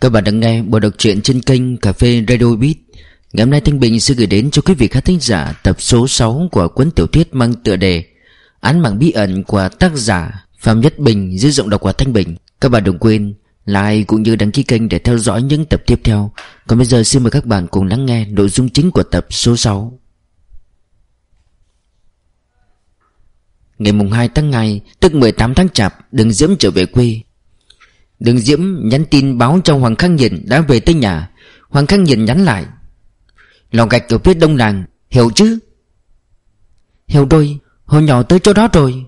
Các bạn đang nghe bộ đọc truyện trên kênh Cà phê Radio Beat. Ngày hôm nay Thanh Bình sẽ gửi đến cho quý vị khán thính giả tập số 6 của cuốn tiểu thuyết mang tựa đề Án mạng bí ẩn của tác giả Phạm Nhất Bình dưới giọng đọc của Thanh Bình. Các bạn đừng quên like cũng như đăng ký kênh để theo dõi những tập tiếp theo. Còn bây giờ xin mời các bạn cùng lắng nghe nội dung chính của tập số 6 Ngày mùng 2 tháng 2 tức 18 tháng chạp Đừng Diễm trở về quê. Đường Diễm nhắn tin báo cho Hoàng Khang Nhiệt đã về tới nhà. Hoàng Khang Nhiệt nhắn lại. Lò gạch ở phía đông làng, Hiểu chứ? Hiểu rồi, Hồi nhỏ tới chỗ đó rồi.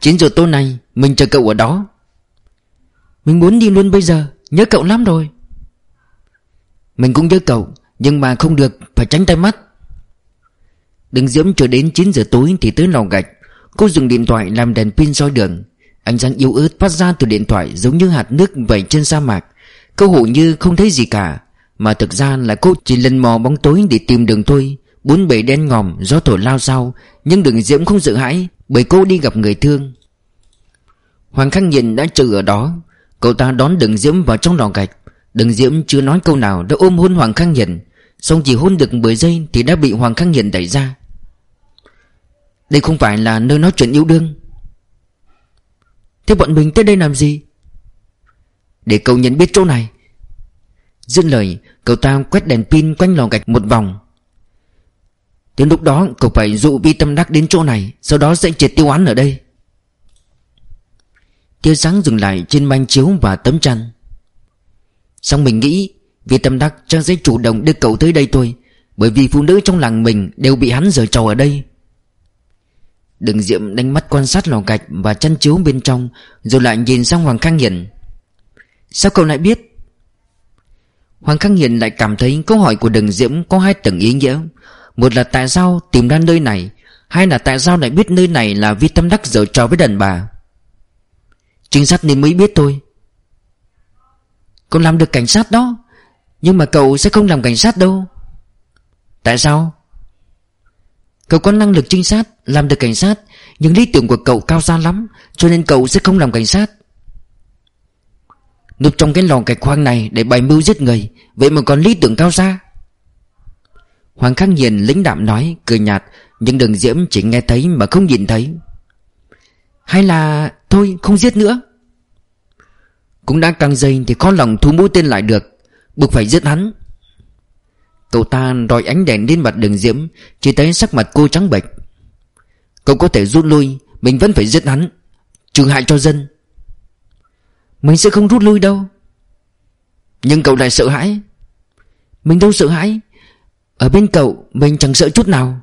9 giờ tối nay, Mình chờ cậu ở đó. Mình muốn đi luôn bây giờ, Nhớ cậu lắm rồi. Mình cũng nhớ cậu, Nhưng mà không được, Phải tránh tay mắt. Đừng Diễm chờ đến 9 giờ tối Thì tới lò gạch. Cô dùng điện thoại làm đèn pin soi đường. Ánh sáng yếu ớt phát ra từ điện thoại giống như hạt nước vẩy trên sa mạc. Cô hụ như không thấy gì cả, Mà thực ra là cô chỉ lần mò bóng tối để tìm đường thôi. Bốn bể đen ngòm, gió thổi lao sao Nhưng đường diễm không sợ hãi, Bởi cô đi gặp người thương. Hoàng Khắc Nhìn đã chờ ở đó. Cậu ta đón đường diễm vào trong lò gạch. Đường diễm chưa nói câu nào đã ôm hôn Hoàng Khắc Nhìn Xong chỉ hôn được 10 giây Thì đã bị Hoàng Khắc Nhìn đẩy ra. Đây không phải là nơi nói chuyện yêu đương. Thế bọn mình tới đây làm gì? Để cậu nhận biết chỗ này. Dứt lời, Cậu ta quét đèn pin quanh lò gạch một vòng. Đến lúc đó, cậu phải dụ vi tâm đắc đến chỗ này, Sau đó sẽ triệt tiêu án ở đây. Tia sáng dừng lại trên manh chiếu và tấm chăn. Xong mình nghĩ Vi tâm đắc chắc sẽ chủ động đưa cậu tới đây thôi, Bởi vì phụ nữ trong làng mình đều bị hắn giở trò ở đây. Đừng diệm đánh mắt quan sát lò gạch và chăn chiếu bên trong, Rồi lại nhìn sang Hoàng Khang Hiền. Sao cậu lại biết? Hoàng Khang Hiền lại cảm thấy câu hỏi của đừng diễm có hai tầng ý nghĩa. Một là tại sao tìm ra nơi này, Hai là tại sao lại biết nơi này là vi tâm đắc dở trò với đàn bà? Trinh sát nên mới biết thôi. Cậu làm được cảnh sát đó, Nhưng mà cậu sẽ không làm cảnh sát đâu. Tại sao? Cậu có năng lực trinh sát, Làm được cảnh sát, Nhưng lý tưởng của cậu cao xa lắm, Cho nên cậu sẽ không làm cảnh sát. Núp trong cái lò gạch hoang này Để bày mưu giết người, Vậy mà còn lý tưởng cao xa. Hoàng Khắc Hiền lính đạm nói, Cười nhạt, Nhưng đường diễm chỉ nghe thấy mà không nhìn thấy. Hay là, Thôi, không giết nữa. Cũng đã căng dây thì khó lòng thu mũi tên lại được, Buộc phải giết hắn. Cậu ta đòi ánh đèn lên mặt đường diễm, Chỉ thấy sắc mặt cô trắng bệch. Cậu có thể rút lui, Mình vẫn phải giết hắn. Trừ hại cho dân. Mình sẽ không rút lui đâu. Nhưng cậu lại sợ hãi. Mình đâu sợ hãi. Ở bên cậu, mình chẳng sợ chút nào.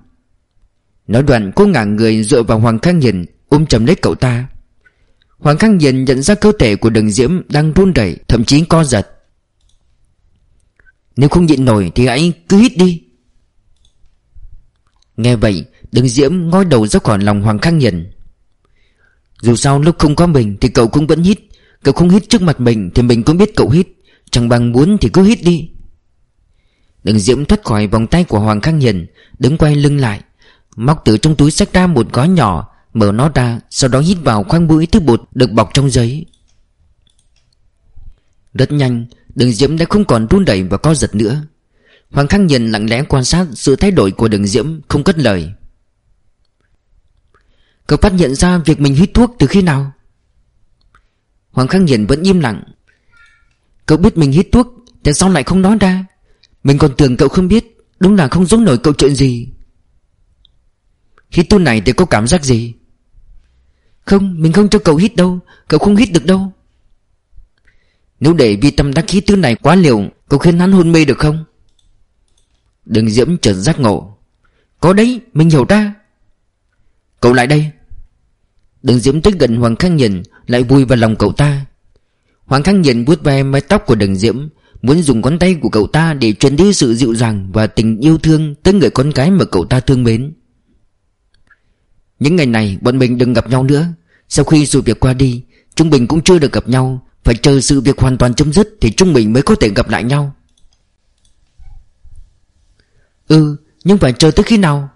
Nói đoạn, cô ngả người dựa vào Hoàng Khang Hiền, Ôm chầm lấy cậu ta. Hoàng Khang Hiền nhận ra cơ thể của đường diễm Đang run rẩy, Thậm chí co giật nếu không nhịn nổi thì hãy cứ hít đi. Nghe vậy Đừng diễm ngói đầu ra khỏi lòng Hoàng Khang Hiền Dù sao lúc không có mình Thì cậu cũng vẫn hít. Cậu không hít trước mặt mình Thì mình cũng biết cậu hít. Chẳng bằng muốn thì cứ hít đi. Đừng diễm thoát khỏi vòng tay của Hoàng Khang Hiền Đứng quay lưng lại, Móc từ trong túi sách ra một gói nhỏ, Mở nó ra, Sau đó hít vào khoang mũi thứ bột Được bọc trong giấy. Rất nhanh Đường Diễm đã không còn run đẩy và co giật nữa. Hoàng Khang nhìn lặng lẽ quan sát sự thay đổi của đường Diễm, Không cất lời. Cậu phát hiện ra việc mình hít thuốc từ khi nào? Hoàng Khang nhìn vẫn im lặng. Cậu biết mình hít thuốc, Tại sao lại không nói ra? Mình còn tưởng cậu không biết, Đúng là không giống nổi cậu chuyện gì. Hít thuốc này thì có cảm giác gì? Không, mình không cho cậu hít đâu, Cậu không hít được đâu nếu để vi tâm đắc khí thứ này quá liều, có khiến hắn hôn mê được không? Đừng diễm chợt giác ngộ. Có đấy, mình hiểu ra Cậu lại đây. Đừng diễm tới gần Hoàng Khang nhìn Lại vui vào lòng cậu ta. Hoàng Khang nhìn vuốt ve mái tóc của đừng diễm, Muốn dùng ngón tay của cậu ta Để truyền đi sự dịu dàng Và tình yêu thương Tới người con gái mà cậu ta thương mến. Những ngày này, bọn mình đừng gặp nhau nữa. Sau khi sự việc qua đi, Chúng mình cũng chưa được gặp nhau phải chờ sự việc hoàn toàn chấm dứt Thì chúng mình mới có thể gặp lại nhau. Ừ Nhưng phải chờ tới khi nào?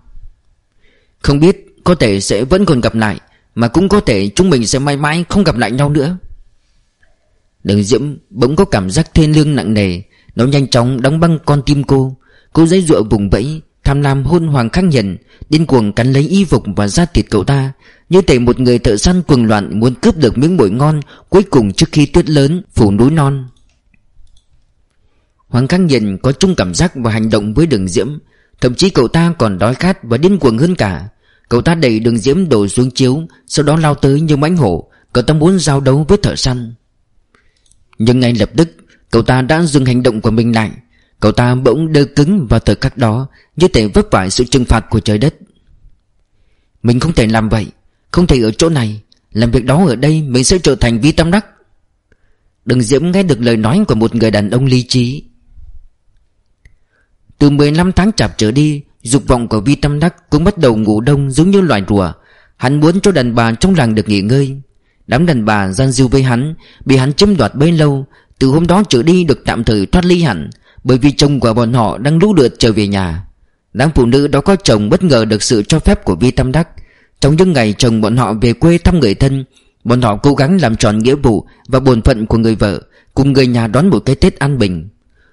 Không biết, Có thể sẽ vẫn còn gặp lại, Mà cũng có thể chúng mình sẽ mãi mãi không gặp lại nhau nữa. Đường Diễm bỗng có cảm giác thiên lương nặng nề, Nó nhanh chóng đóng băng con tim cô. Cô giấy dụa vùng vẫy Tham lam hôn Hoàng khắc nhận Điên cuồng cắn lấy y phục và da thịt cậu ta. Như thể một người thợ săn cuồng loạn Muốn cướp được miếng mồi ngon Cuối cùng trước khi tuyết lớn phủ núi non. Hoàng khắc nhận có chung cảm giác và hành động với đường Diễm. Thậm chí cậu ta còn đói khát và điên cuồng hơn cả. Cậu ta đẩy đường Diễm đổ xuống chiếu, Sau đó lao tới như mãnh hổ. Cậu ta muốn giao đấu với thợ săn. Nhưng ngay lập tức, Cậu ta đã dừng hành động của mình lại. Cậu ta bỗng đơ cứng vào thời khắc đó, Như thể vấp phải sự trừng phạt của trời đất. Mình không thể làm vậy, Không thể ở chỗ này, Làm việc đó ở đây mình sẽ trở thành vi tâm đắc. Đừng diễm nghe được lời nói của một người đàn ông lý trí. Từ 15 tháng chạp trở đi, Dục vọng của vi tâm đắc cũng bắt đầu ngủ đông giống như loài rùa. Hắn muốn cho đàn bà trong làng được nghỉ ngơi. Đám đàn bà gian dư với hắn, Bị hắn chiếm đoạt bấy lâu, Từ hôm đó trở đi được tạm thời thoát ly hẳn bởi vì chồng của bọn họ đang lũ lượt trở về nhà. Đám phụ nữ đó có chồng bất ngờ được sự cho phép của Vi Tam Đắc. Trong những ngày chồng bọn họ về quê thăm người thân, Bọn họ cố gắng làm tròn nghĩa vụ và bổn phận của người vợ, Cùng người nhà đón một cái Tết an bình.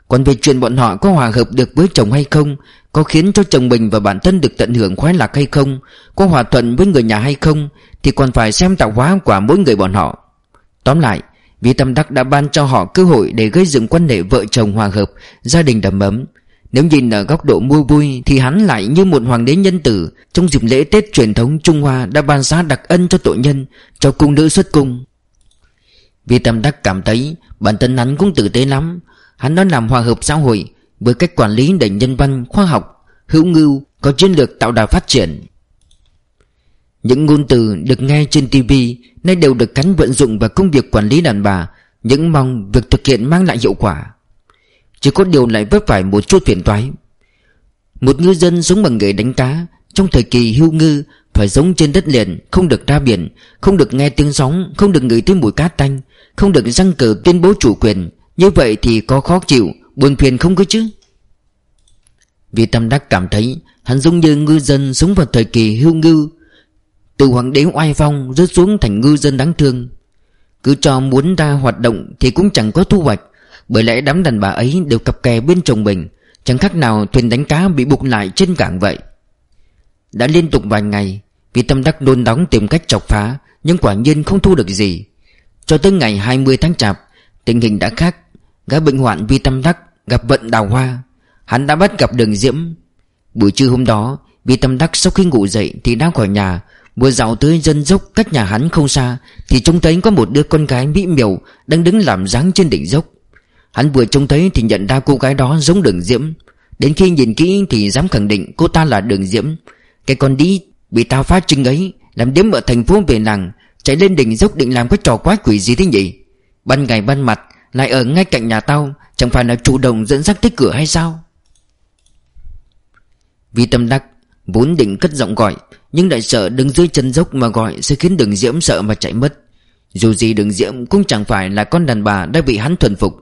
Còn về chuyện bọn họ có hòa hợp được với chồng hay không, Có khiến cho chồng mình và bản thân được tận hưởng khoái lạc hay không, Có hòa thuận với người nhà hay không, Thì còn phải xem tạo hóa của mỗi người bọn họ. Tóm lại vì Tâm Đắc đã ban cho họ cơ hội để gây dựng quan hệ vợ chồng hòa hợp, gia đình đầm ấm. Nếu nhìn ở góc độ mua vui thì hắn lại như một hoàng đế nhân tử trong dịp lễ Tết truyền thống Trung Hoa đã ban giá đặc ân cho tội nhân, cho cung nữ xuất cung. Vì Tâm Đắc cảm thấy bản thân hắn cũng tử tế lắm, hắn đã làm hòa hợp xã hội với cách quản lý đầy nhân văn, khoa học, hữu ngưu, có chiến lược tạo đà phát triển. Những ngôn từ được nghe trên TV Nay đều được cắn vận dụng vào công việc quản lý đàn bà, Những mong việc thực hiện mang lại hiệu quả. Chỉ có điều lại vấp phải một chút phiền toái. Một ngư dân sống bằng nghề đánh cá, Trong thời kỳ hưu ngư, Phải sống trên đất liền, Không được ra biển, Không được nghe tiếng sóng, Không được ngửi tiếng mùi cát tanh, Không được răng cờ tuyên bố chủ quyền. Như vậy thì có khó chịu, Buồn phiền không có chứ? Vì Tâm Đắc cảm thấy, Hắn giống như ngư dân sống vào thời kỳ hưu ngư từ hoàng đế oai phong, rớt xuống thành ngư dân đáng thương. Cứ cho muốn ra hoạt động thì cũng chẳng có thu hoạch, Bởi lẽ đám đàn bà ấy đều cặp kè bên chồng mình, Chẳng khác nào thuyền đánh cá bị buộc lại trên cảng vậy. Đã liên tục vài ngày, Vì tâm đắc đôn đóng tìm cách chọc phá, Nhưng quả nhiên không thu được gì. Cho tới ngày 20 tháng chạp, Tình hình đã khác. Gã bệnh hoạn vì tâm đắc gặp vận đào hoa. Hắn đã bắt gặp đường diễm. Buổi trưa hôm đó, vì tâm đắc sau khi ngủ dậy Thì đã khỏi nhà Vừa dạo tới dân dốc cách nhà hắn không xa, Thì trông thấy có một đứa con gái mỹ miều Đang đứng làm dáng trên đỉnh dốc. Hắn vừa trông thấy thì nhận ra cô gái đó giống đường diễm. Đến khi nhìn kỹ thì dám khẳng định cô ta là đường diễm. Cái con đi bị tao phá trinh ấy, Làm điếm ở thành phố về làng, Chạy lên đỉnh dốc định làm cái trò quái quỷ gì thế nhỉ? Ban ngày ban mặt, Lại ở ngay cạnh nhà tao, Chẳng phải là chủ động dẫn dắt tới cửa hay sao? Vì tâm đắc, Vốn định cất giọng gọi nhưng lại sợ đứng dưới chân dốc mà gọi Sẽ khiến đường diễm sợ mà chạy mất. Dù gì đường diễm cũng chẳng phải là con đàn bà Đã bị hắn thuần phục.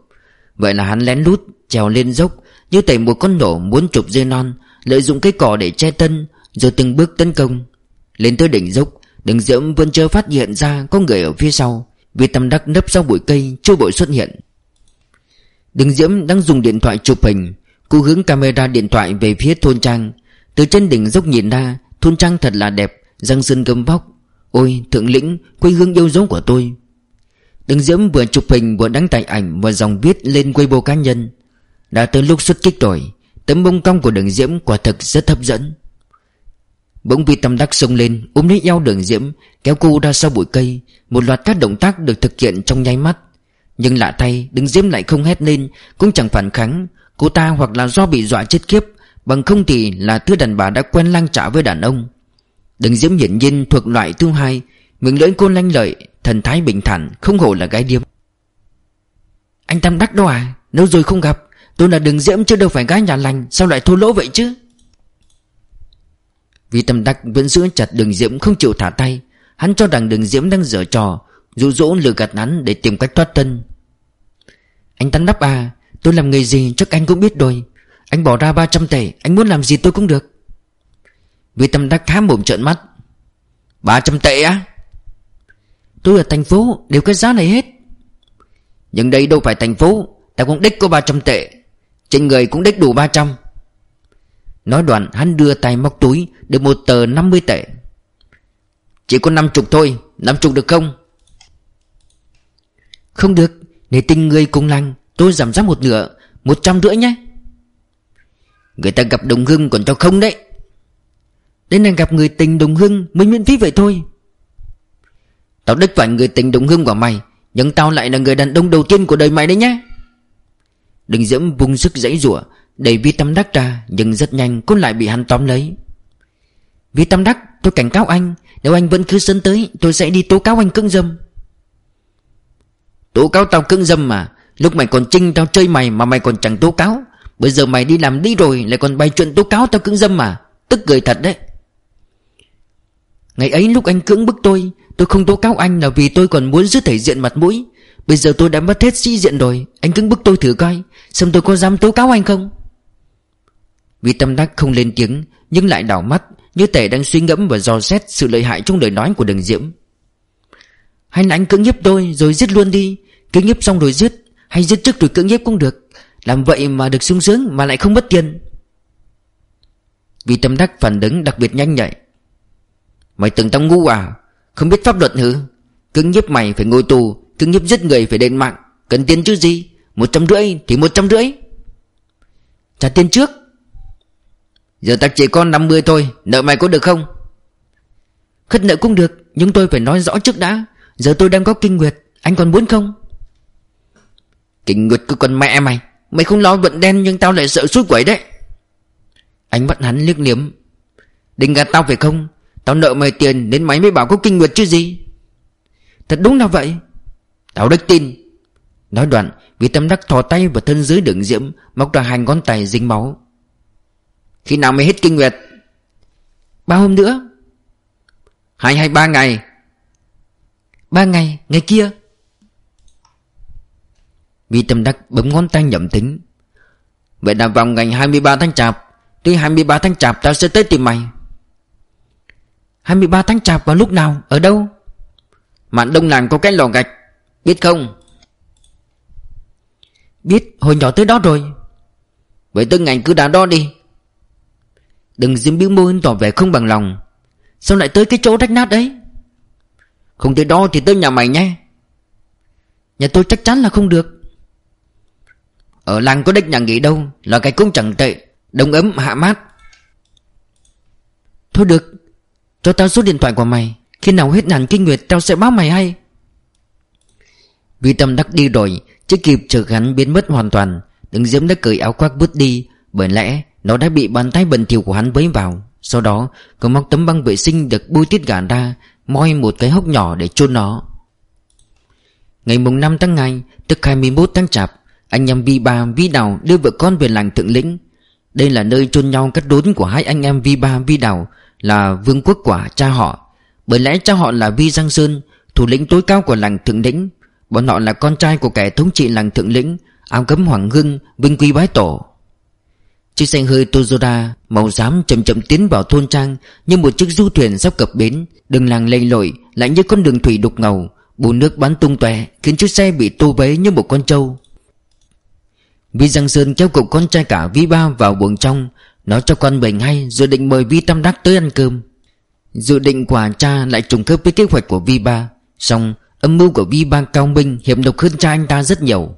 Vậy là hắn lén lút trèo lên dốc, Như tẩy một con nổ muốn chụp dây non, Lợi dụng cái cỏ để che tân Rồi từng bước tấn công. Lên tới đỉnh dốc, Đường diễm vẫn chưa phát hiện ra có người ở phía sau, Vì tầm đắc nấp sau bụi cây Chưa bội xuất hiện. Đường diễm đang dùng điện thoại chụp hình Cô hướng camera điện thoại về phía thôn trang. Từ trên đỉnh dốc nhìn ra Thôn trang thật là đẹp, Răng sơn gấm vóc. Ôi, thượng lĩnh, quê hương yêu dấu của tôi. Đừng diễm vừa chụp hình, vừa đăng tải ảnh Và dòng viết lên Weibo cá nhân. Đã tới lúc xuất kích rồi, Tấm bông cong của đường diễm quả thực rất hấp dẫn. Bỗng vi tâm đắc sông lên, Ôm lấy eo đường diễm, Kéo cô ra sau bụi cây, Một loạt các động tác được thực hiện trong nháy mắt. Nhưng lạ thay, Đường diễm lại không hét lên, Cũng chẳng phản kháng. Cô ta hoặc là do bị dọa chết kiếp Bằng không thì là thứ đàn bà đã quen lang trả với đàn ông. Đừng diễm hiển nhiên thuộc loại thứ hai, Miệng lưỡi cô lanh lợi, Thần thái bình thản, Không hổ là gái điếm. Anh Tam Đắc đâu à Lâu rồi không gặp, Tôi là đừng diễm chứ đâu phải gái nhà lành, Sao lại thô lỗ vậy chứ? Vì Tam Đắc vẫn giữ chặt đường diễm không chịu thả tay, Hắn cho rằng đường diễm đang dở trò, Dụ dỗ lừa gạt hắn để tìm cách thoát thân. Anh Tam Đắc à Tôi làm người gì chắc anh cũng biết rồi anh bỏ ra 300 tệ, Anh muốn làm gì tôi cũng được. Vì tâm đắc há mồm trợn mắt. 300 tệ á? Tôi ở thành phố, đều cái giá này hết. Nhưng đây đâu phải thành phố, Ta cũng đích có 300 tệ. Trên người cũng đích đủ 300 Nói đoạn, hắn đưa tay móc túi, Được một tờ 50 tệ. Chỉ có 50 thôi 50 được không? Không được Để tình người cùng lành Tôi giảm giá một nửa, Một trăm rưỡi nhé. Người ta gặp đồng hưng còn cho không đấy. Đến này gặp người tình đồng hưng Mới miễn phí vậy thôi. Tao đích phải người tình đồng hưng của mày, Nhưng tao lại là người đàn ông đầu tiên của đời mày đấy nhá. Đừng diễm vung sức dãy rủa, Đẩy vi tâm đắc ra, Nhưng rất nhanh cũng lại bị hắn tóm lấy. Vi tâm đắc, tôi cảnh cáo anh, Nếu anh vẫn cứ sân tới, Tôi sẽ đi tố cáo anh cưỡng dâm. Tố cáo tao cưỡng dâm mà, Lúc mày còn trinh tao chơi mày Mà mày còn chẳng tố cáo. Bây giờ mày đi làm đi rồi, Lại còn bày chuyện tố cáo tao cưỡng dâm mà. Tức cười thật đấy. Ngày ấy lúc anh cưỡng bức tôi Tôi không tố cáo anh là vì tôi còn muốn giữ thể diện mặt mũi. Bây giờ tôi đã mất hết sĩ diện rồi, Anh cưỡng bức tôi thử coi, Xem tôi có dám tố cáo anh không? Vì tâm đắc không lên tiếng, Nhưng lại đảo mắt, Như tể đang suy ngẫm và dò xét Sự lợi hại trong lời nói của đường diễm. Hay là anh cưỡng hiếp tôi, Rồi giết luôn đi, Cưỡng hiếp xong rồi giết, Hay giết trước rồi cưỡng hiếp cũng được. Làm vậy mà được sung sướng mà lại không mất tiền. Vì tâm đắc phản ứng đặc biệt nhanh nhạy. Mày tưởng tao ngu à? Không biết pháp luật hử? Cứng nhiếp mày phải ngồi tù Cứng nhiếp giết người phải đền mạng. Cần tiền chứ gì? Một trăm rưỡi thì một trăm rưỡi. Trả tiền trước. Giờ ta chỉ có 50 thôi, Nợ mày có được không? Khất nợ cũng được, Nhưng tôi phải nói rõ trước đã. Giờ tôi đang có kinh nguyệt, Anh còn muốn không? Kinh nguyệt cứ con mẹ mày. Mày không lo vận đen nhưng tao lại sợ suốt quẩy đấy. Anh mắt hắn liếc liếm. Định gạt tao phải không? Tao nợ mày tiền đến máy mới bảo có kinh nguyệt chứ gì? Thật đúng là vậy. Tao đích tin. Nói đoạn Vì tâm đắc thò tay vào thân dưới đường diễm Móc ra hai ngón tay dính máu. Khi nào mày hết kinh nguyệt? Ba hôm nữa. Hai hay ba ngày? Ba ngày, ngày kia. Vi tâm đắc bấm ngón tay nhậm tính. Vậy là vào ngày 23 tháng chạp Tuy 23 tháng chạp tao sẽ tới tìm mày. 23 tháng chạp vào lúc nào? Ở đâu? Mạn đông làng có cái lò gạch, Biết không? Biết, hồi nhỏ tới đó rồi. Vậy tới ngày cứ đá đó đi. Đừng diêm biểu môi tỏ vẻ không bằng lòng. Sao lại tới cái chỗ rách nát đấy Không tới đó thì tới nhà mày nhé. Nhà tôi chắc chắn là không được. Ở làng có đích nhà nghỉ đâu, Là cái cũng chẳng tệ, Đông ấm, hạ mát. Thôi được, Cho tao số điện thoại của mày, Khi nào hết nạn kinh nguyệt tao sẽ báo mày hay. Vì tâm đắc đi rồi, Chưa kịp chờ hắn biến mất hoàn toàn Đừng diễm đã cởi áo khoác bước đi, Bởi lẽ nó đã bị bàn tay bẩn thỉu của hắn bấy vào. Sau đó Cậu móc tấm băng vệ sinh được bôi tiết gà ra, Moi một cái hốc nhỏ để chôn nó. Ngày mùng 5 tháng 2 Tức 21 tháng chạp anh em Vi Ba, Vi Đào đưa vợ con về làng Thượng Lĩnh. Đây là nơi chôn nhau cắt đốn của hai anh em Vi Ba, Vi Đào, Là vương quốc quả cha họ. Bởi lẽ cha họ là Vi Giang Sơn, Thủ lĩnh tối cao của làng Thượng Lĩnh. Bọn họ là con trai của kẻ thống trị làng Thượng Lĩnh, Áo cấm hoàng hưng Vinh quy bái tổ. Chiếc xe hơi Toyota màu xám chậm chậm tiến vào thôn trang Như một chiếc du thuyền sắp cập bến. Đường làng lầy lội, lại như con đường thủy đục ngầu. Bùn nước bắn tung tóe, Khiến chiếc xe bị tô bấy như một con trâu. Vi Giang Sơn kéo cậu con trai cả Vi Ba vào buồng trong Nói cho con mình hay Rồi định mời Vi Tam Đắc tới ăn cơm. Dự định của cha lại trùng khớp với kế hoạch của Vi Ba Xong âm mưu của Vi Ba cao minh Hiểm độc hơn cha anh ta rất nhiều.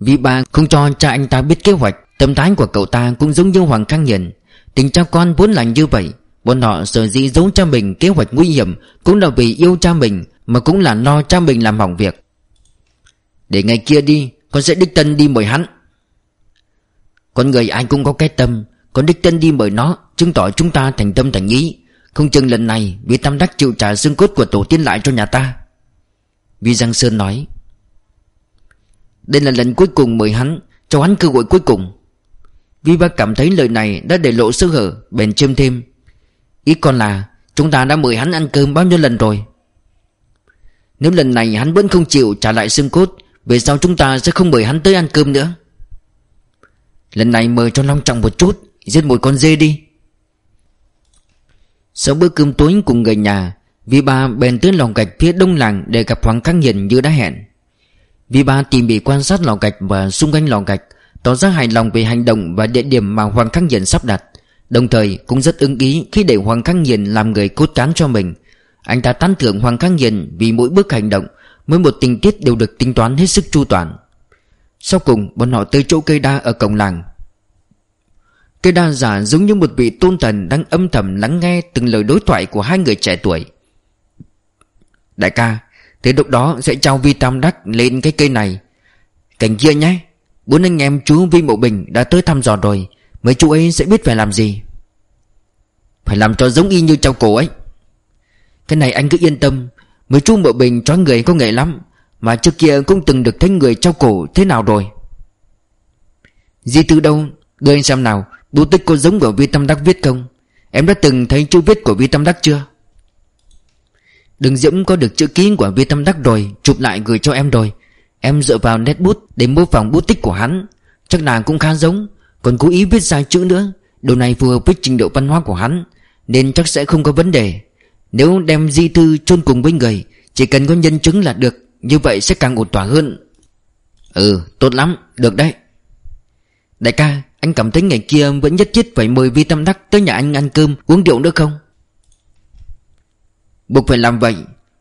Vi Ba không cho cha anh ta biết kế hoạch, Tâm thái của cậu ta cũng giống như Hoàng Khang Hiền. Tình cha con vốn là như vậy, Bọn họ sở dĩ giấu cha mình kế hoạch nguy hiểm Cũng là vì yêu cha mình Mà cũng là lo cha mình làm hỏng việc. Để ngày kia đi, Con sẽ đích thân đi mời hắn. Con người ai cũng có cái tâm, Con đích thân đi mời nó, Chứng tỏ chúng ta thành tâm thành ý. Không chừng lần này, Vì Tam Đắc chịu trả xương cốt của tổ tiên lại cho nhà ta. Vi Giang Sơn nói, Đây là lần cuối cùng mời hắn, Cho hắn cơ hội cuối cùng. Vi ba cảm thấy lời này đã để lộ sơ hở, Bèn chêm thêm, Ý còn là, Chúng ta đã mời hắn ăn cơm bao nhiêu lần rồi? Nếu lần này hắn vẫn không chịu trả lại xương cốt, Về sau chúng ta sẽ không mời hắn tới ăn cơm nữa. Lần này mời cho long trọng một chút, Giết một con dê đi. Sau bữa cơm tối cùng người nhà, Vi ba bèn tới lòng gạch phía đông làng Để gặp Hoàng Khắc Hiền như đã hẹn. Vi ba tỉ mỉ quan sát lò gạch và xung quanh lò gạch, Tỏ ra hài lòng về hành động và địa điểm mà Hoàng Khắc Hiền sắp đặt. Đồng thời cũng rất ưng ý khi để Hoàng Khắc Hiền làm người cốt cán cho mình. Anh ta tán thưởng Hoàng Khắc Hiền vì mỗi bước hành động Mỗi một tình tiết đều được tính toán hết sức chu toàn. Sau cùng, bọn họ tới chỗ cây đa ở cổng làng. Cây đa giả giống như một vị tôn thần đang âm thầm lắng nghe từng lời đối thoại của hai người trẻ tuổi. Đại ca, Thế lúc đó sẽ trao vi tam đắc lên cái cây này. Cảnh kia nhé, Bốn anh em chú Vi Mộ Bình đã tới thăm dò rồi, Mấy chú ấy sẽ biết phải làm gì. Phải làm cho giống y như trao cổ ấy. Cái này anh cứ yên tâm, Mấy chú Mộ Bình cho người có nghệ lắm. Mà trước kia cũng từng được thấy người trao cổ thế nào rồi? Di từ đâu? Đưa anh xem nào, Bút tích có giống của Vi Tâm Đắc viết không? Em đã từng thấy chữ viết của Vi Tâm Đắc chưa? Đừng Diễm có được chữ ký của Vi Tâm Đắc rồi, Chụp lại gửi cho em rồi. Em dựa vào nét bút để mô phỏng bút tích của hắn. Chắc là cũng khá giống, Còn cố ý viết sai chữ nữa. Điều này phù hợp với trình độ văn hóa của hắn, Nên chắc sẽ không có vấn đề. Nếu đem di thư chôn cùng với người, Chỉ cần có nhân chứng là được. Như vậy sẽ càng ổn tỏa hơn. Ừ tốt lắm, được đấy. Đại ca, anh cảm thấy ngày kia vẫn nhất thiết phải mời Vi Tâm Đắc tới nhà anh ăn cơm, uống rượu nữa không? Buộc phải làm vậy,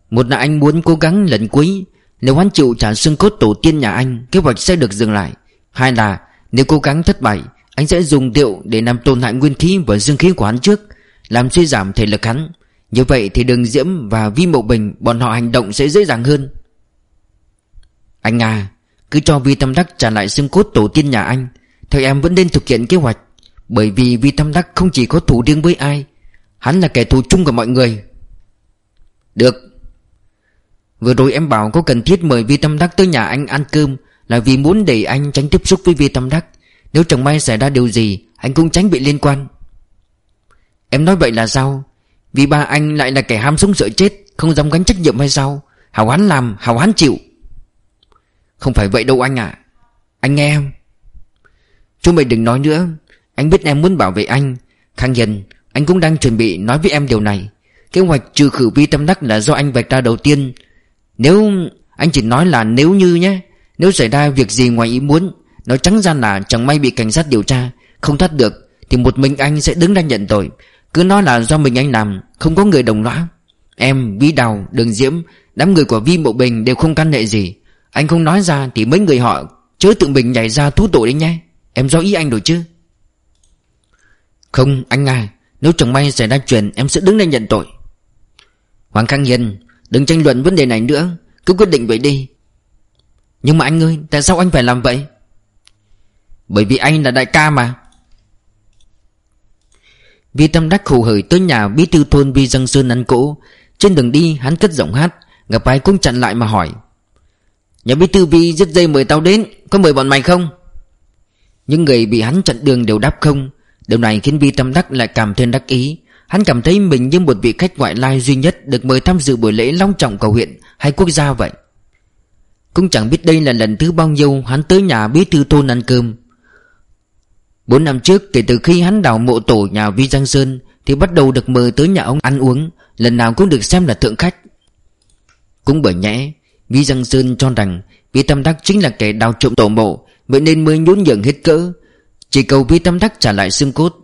Một là anh muốn cố gắng lần cuối, Nếu hắn chịu trả xương cốt tổ tiên nhà anh, Kế hoạch sẽ được dừng lại. Hai là, nếu cố gắng thất bại, Anh sẽ dùng rượu để làm tổn hại nguyên khí và dương khí của hắn trước, Làm suy giảm thể lực hắn. Như vậy thì đường Diễm và Vi Mậu Bình, Bọn họ hành động sẽ dễ dàng hơn. Anh à Cứ cho Vi Tâm Đắc trả lại xương cốt tổ tiên nhà anh Theo em vẫn nên thực hiện kế hoạch. Bởi vì Vi Tâm Đắc không chỉ có thủ riêng với ai Hắn là kẻ thù chung của mọi người. Được. Vừa rồi em bảo có cần thiết mời Vi Tâm Đắc tới nhà anh ăn cơm Là vì muốn để anh tránh tiếp xúc với Vi Tâm Đắc. Nếu chẳng may xảy ra điều gì Anh cũng tránh bị liên quan. Em nói vậy là sao? Vì ba anh lại là kẻ ham sống sợ chết Không dám gánh trách nhiệm hay sao? Hảo hán làm, hảo hán chịu. Không phải vậy đâu anh ạ. Anh nghe em Chú mày đừng nói nữa. Anh biết em muốn bảo vệ anh. Khang Nhân Anh cũng đang chuẩn bị nói với em điều này. Kế hoạch trừ khử vi tâm đắc là do anh vạch ra đầu tiên. Nếu Anh chỉ nói là nếu như nhé Nếu xảy ra việc gì ngoài ý muốn Nói trắng ra là chẳng may bị cảnh sát điều tra Không thoát được Thì một mình anh sẽ đứng ra nhận tội. Cứ nói là do mình anh làm Không có người đồng lõa. Em, Vi Đào, Đường Diễm Đám người của Vi Mộ Bình đều không can hệ gì. Anh không nói ra thì mấy người họ Chớ tự mình nhảy ra thú tội đấy nhé. Em rõ ý anh rồi chứ? Không, anh à. Nếu chẳng may xảy ra chuyện, em sẽ đứng lên nhận tội. Hoàng Khang Hiền, Đừng tranh luận vấn đề này nữa. Cứ quyết định vậy đi. Nhưng mà anh ơi, Tại sao anh phải làm vậy? Bởi vì anh là đại ca mà. Vi Tâm Đắc khổ hởi tới nhà bí thư thôn Vi Dân Sơn ăn cỗ. Trên đường đi, hắn cất giọng hát. Gặp ai cũng chặn lại mà hỏi. Nhà bí thư Vi rất dây mời tao đến, Có mời bọn mày không? Những người bị hắn chặn đường đều đáp không. Điều này khiến Vi Tâm Đắc lại cảm thêm đắc ý. Hắn cảm thấy mình như một vị khách ngoại lai duy nhất Được mời tham dự buổi lễ long trọng cầu huyện Hay quốc gia vậy. Cũng chẳng biết đây là lần thứ bao nhiêu Hắn tới nhà bí thư thôn ăn cơm. Bốn năm trước, kể từ khi hắn đào mộ tổ nhà Vi Giang Sơn, Thì bắt đầu được mời tới nhà ông ăn uống, Lần nào cũng được xem là thượng khách. Cũng bởi nhẽ Vi Giang Sơn cho rằng Vi tam Đắc chính là kẻ đào trộm tổ mộ Vậy nên mới nhún nhường hết cỡ. Chỉ cầu Vi tam Đắc trả lại xương cốt.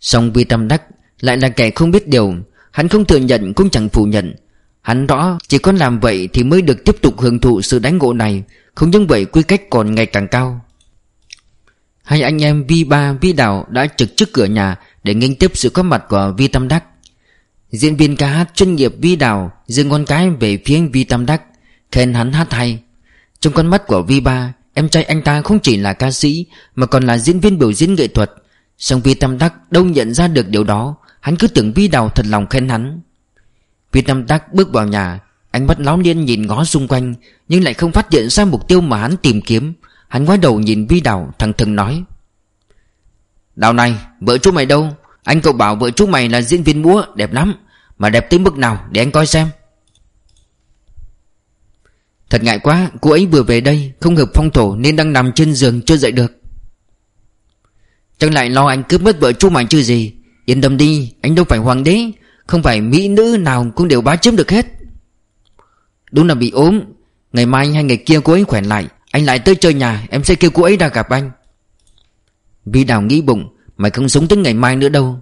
Xong Vi tam Đắc lại là kẻ không biết điều Hắn không thừa nhận cũng chẳng phủ nhận. Hắn rõ chỉ có làm vậy thì mới được tiếp tục hưởng thụ sự đánh ngộ này Không những vậy quy cách còn ngày càng cao. Hai anh em Vi Ba, Vi Đào đã trực trước cửa nhà Để nghênh tiếp sự có mặt của Vi tam Đắc. Diễn viên ca hát chuyên nghiệp Vi Đào dừng con cái về phía Vi tam Đắc. Khen hắn hát hay. Trong con mắt của Vi Ba Em trai anh ta không chỉ là ca sĩ, Mà còn là diễn viên biểu diễn nghệ thuật. Song Vi Tam Đắc đâu nhận ra được điều đó, Hắn cứ tưởng Vi Đào thật lòng khen hắn. Vi Tam Đắc bước vào nhà, Ánh mắt láo liên nhìn ngó xung quanh, Nhưng lại không phát hiện ra mục tiêu mà hắn tìm kiếm. Hắn ngoái đầu nhìn Vi Đào thằng thừng nói. Đào này, vợ chú mày đâu? Anh cậu bảo vợ chú mày là diễn viên múa, Đẹp lắm. Mà đẹp tới mức nào, để anh coi xem. Thật ngại quá, Cô ấy vừa về đây, Không hợp phong thổ nên đang nằm trên giường chưa dậy được. Chẳng lại lo anh cướp mất vợ chú mày chứ gì? Yên tâm đi, Anh đâu phải hoàng đế, Không phải mỹ nữ nào cũng đều bá chiếm được hết. Đúng là bị ốm, Ngày mai hay ngày kia cô ấy khỏe lại, Anh lại tới chơi nhà, Em sẽ kêu cô ấy ra gặp anh. Vi Đào nghĩ bụng, Mày không sống tới ngày mai nữa đâu.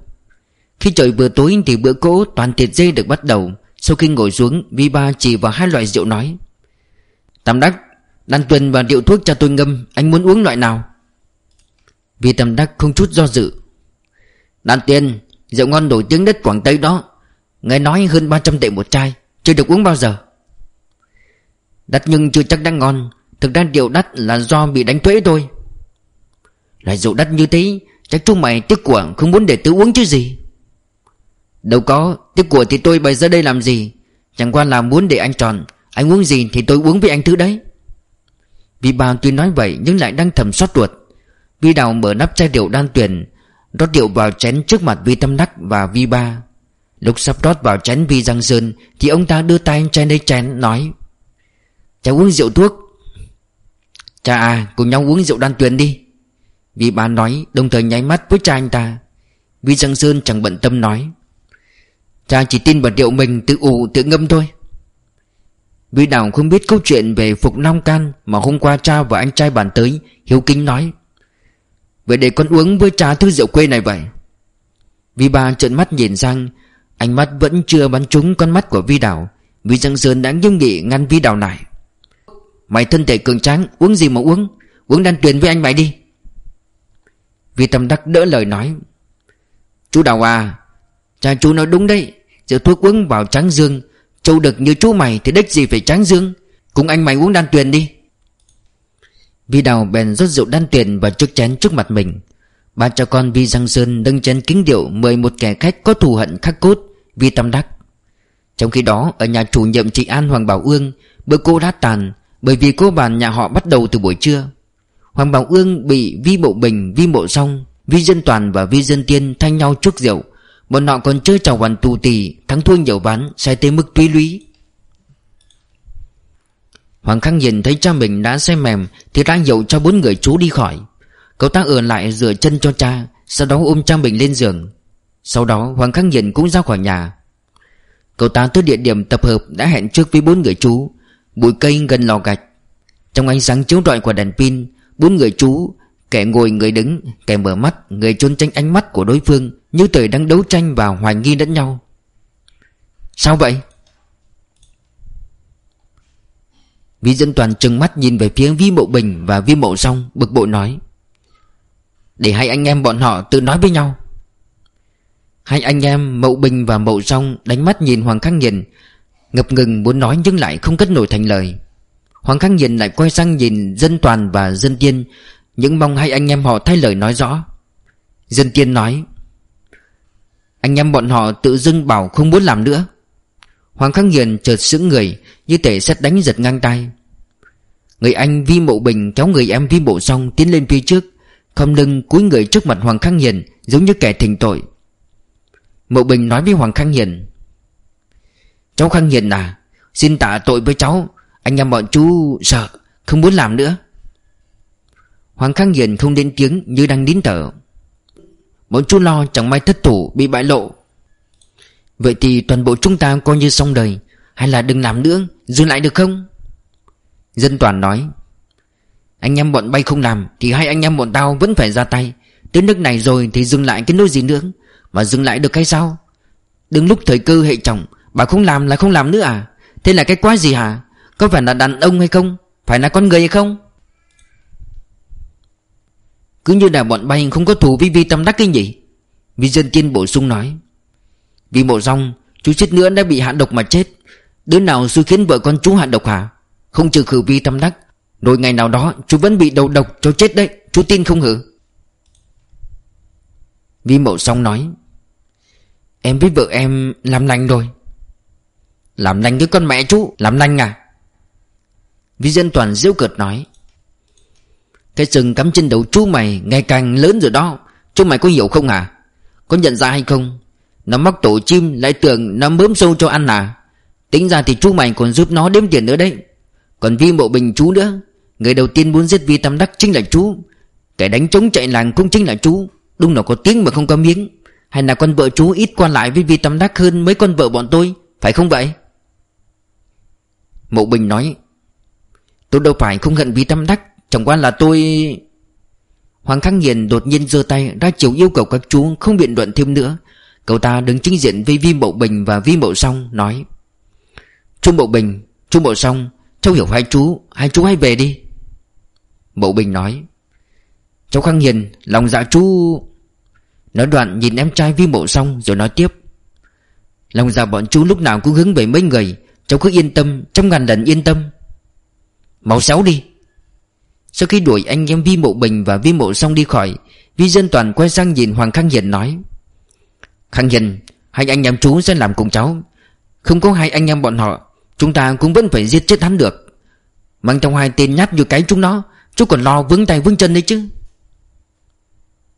Khi trời vừa tối thì bữa cỗ toàn thịt dê được bắt đầu, Sau khi ngồi xuống Vi Ba chỉ vào hai loại rượu nói. Tam Đắc, Đan Tuyền và điệu thuốc cho tôi ngâm, Anh muốn uống loại nào? Vì Tam Đắc không chút do dự. Đan Tuyền, Rượu ngon nổi tiếng đất Quảng Tây đó, Nghe nói hơn 300 tệ một chai, Chưa được uống bao giờ. Đắt nhưng chưa chắc đã ngon, Thực ra điệu đắt là do bị đánh thuế thôi. Loại rượu đắt như thế, Chắc chúng mày tiếc của không muốn để tớ uống chứ gì. Đâu có, Tiếc của thì tôi bày ra đây làm gì, Chẳng qua là muốn để anh tròn anh uống gì thì tôi uống với anh thứ đấy. Vì bà tuy nói vậy Nhưng lại đang thầm xót ruột. Vi đào mở nắp chai rượu đan tuyển, Rót rượu vào chén trước mặt Vi Tâm Đắc và Vi Ba. Lúc sắp rót vào chén Vi Giang Sơn Thì ông ta đưa tay chai lấy chén, nói, Cháu uống rượu thuốc. Cha à cùng nhau uống rượu đan tuyền đi. Vi Ba nói, đồng thời nháy mắt với cha anh ta. Vi Giang Sơn chẳng bận tâm nói, Cha chỉ tin vào rượu mình tự ủ tự ngâm thôi. Vi Đào không biết câu chuyện về Phục Long Can Mà hôm qua cha và anh trai bàn tới, Hiếu Kính nói. Vậy để con uống với cha thứ rượu quê này vậy. Vi ba trợn mắt nhìn sang Ánh mắt vẫn chưa bắn trúng con mắt của Vi Đào. Vi Giang Sơn đã nghiêm nghị ngăn Vi Đào lại. Mày thân thể cường tráng, Uống gì mà uống? Uống đan tuyền với anh mày đi. Vi Tâm Đắc đỡ lời nói. Chú Đào à Cha chú nói đúng đấy. Giờ thuốc uống vào tráng dương Châu được như chú mày thì đếch gì phải tráng dương? Cùng anh mày uống đan tuyền đi. Vi Đào bèn rót rượu đan tuyền và trước chén trước mặt mình. Ba cha con Vi Giang Sơn nâng chén kính điệu Mời một kẻ khách có thù hận khắc cốt Vi Tâm Đắc. Trong khi đó ở nhà chủ nhiệm chị An Hoàng Bảo Ương Bữa cô đã tàn Bởi vì cô bàn nhà họ bắt đầu từ buổi trưa. Hoàng Bảo Ương bị Vi Bộ Bình, Vi Bộ Song Vi Dân Toàn và Vi Dân Tiên thanh nhau trước rượu. Bọn họ còn chơi trò hoàn tù tì Thắng thua nhiều ván, Sai tới mức túy lũy. Hoàng Khang nhìn thấy cha mình đã say mềm, Thì ra hiệu cho bốn người chú đi khỏi. Cậu ta ở lại rửa chân cho cha, Sau đó ôm cha mình lên giường. Sau đó, Hoàng Khang nhìn cũng ra khỏi nhà. Cậu ta tới địa điểm tập hợp Đã hẹn trước với bốn người chú, Bụi cây gần lò gạch. Trong ánh sáng chiếu rọi của đèn pin, Bốn người chú Kẻ ngồi, người đứng, Kẻ mở mắt, Người trốn tránh ánh mắt của đối phương, Như trời đang đấu tranh và hoài nghi lẫn nhau. Sao vậy? Vi dân toàn trừng mắt nhìn về phía Vi Mộ Bình và Vi Mộ Song, Bực bội nói, Để hai anh em bọn họ tự nói với nhau. Hai anh em, Mậu Bình và Mậu Song, đánh mắt nhìn Hoàng Khang Nhìn Ngập ngừng muốn nói nhưng lại không cất nổi thành lời. Hoàng Khang Nhìn lại quay sang nhìn Dân Toàn và Dân Tiên những mong hai anh em họ thay lời nói rõ. Dân Tiên nói, Anh em bọn họ tự dưng bảo không muốn làm nữa. Hoàng Khang Hiền chợt sững người, Như thể xét đánh giật ngang tay. Người anh Vi Mộ Bình kéo người em Vi Mộ xong tiến lên phía trước Không lưng cúi người trước mặt Hoàng Khang Hiền Giống như kẻ thỉnh tội. Mộ Bình nói với Hoàng Khang Hiền Cháu Khang Hiền à Xin tạ tội với cháu. Anh em bọn chú sợ, Không muốn làm nữa. Hoàng Khang Hiền không đến tiếng như đang nín thở. Bọn chú lo chẳng may thất thủ, Bị bại lộ. Vậy thì toàn bộ chúng ta coi như xong đời, Hay là đừng làm nữa Dừng lại được không? Dân toàn nói, Anh em bọn bay không làm, Thì hai anh em bọn tao vẫn phải ra tay. Tới nước này rồi thì dừng lại cái nỗi gì nữa? Mà dừng lại được hay sao? Đừng lúc thời cơ hệ trọng, Bà không làm là không làm nữa à? Thế là cái quái gì hả? Có phải là đàn ông hay không? Phải là con người hay không? Cứ như là bọn bay không có thù với vi tâm đắc cái nhỉ? Vi dân kiên bổ sung nói. Vì bộ rong Chú chết nữa đã bị hạ độc mà chết. Đứa nào xui khiến vợ con chú hạ độc hả? Không trừ khử vi tâm đắc. Rồi ngày nào đó, chú vẫn bị đầu độc cho chết đấy. Chú tin không hử? Vi mộ xong nói. Em với vợ em làm lành rồi. Làm lành với con mẹ chú, Làm lành à? Vi dân toàn diễu cợt nói. Cái sừng cắm trên đầu chú mày, Ngày càng lớn rồi đó. Chú mày có hiểu không hả Có nhận ra hay không? Nó móc tổ chim, lại tưởng nó bướm sâu cho ăn à? Tính ra thì chú mày còn giúp nó đếm tiền nữa đấy. Còn Vi Mộ Bình chú nữa. Người đầu tiên muốn giết Vi Tam Đắc chính là chú. Kẻ đánh trống chạy làng cũng chính là chú. Đúng là có tiếng mà không có miếng. Hay là con vợ chú ít qua lại với Vi Tam Đắc hơn mấy con vợ bọn tôi, Phải không vậy? Mộ Bình nói, Tôi đâu phải không hận Vi tam Đắc. Chẳng qua là tôi Hoàng Khang Hiền đột nhiên giơ tay ra chiều yêu cầu các chú không biện luận thêm nữa. Cậu ta đứng chính diện với Vi Mậu Bình và Vi Mậu Song nói Chú Mậu Bình, chú Mậu Song Cháu hiểu hai chú, hai chú hãy về đi. Mậu Bình nói Cháu Khang Hiền, lòng dạ chú Nói đoạn nhìn em trai Vi Mậu Song rồi nói tiếp Lòng dạ bọn chú lúc nào cũng hướng về mấy người Cháu cứ yên tâm, trong ngàn lần yên tâm. Màu xéo đi sau khi đuổi anh em Vi Mộ Bình và Vi Mộ xong đi khỏi, Vi Dân Toàn quay sang nhìn Hoàng Khang Hiền nói, Khang Hiền, Hai anh em chú sẽ làm cùng cháu. Không có hai anh em bọn họ, Chúng ta cũng vẫn phải giết chết hắn được. Mang trong hai tên nhát như cái chúng nó, Chú còn lo vướng tay vướng chân đấy chứ.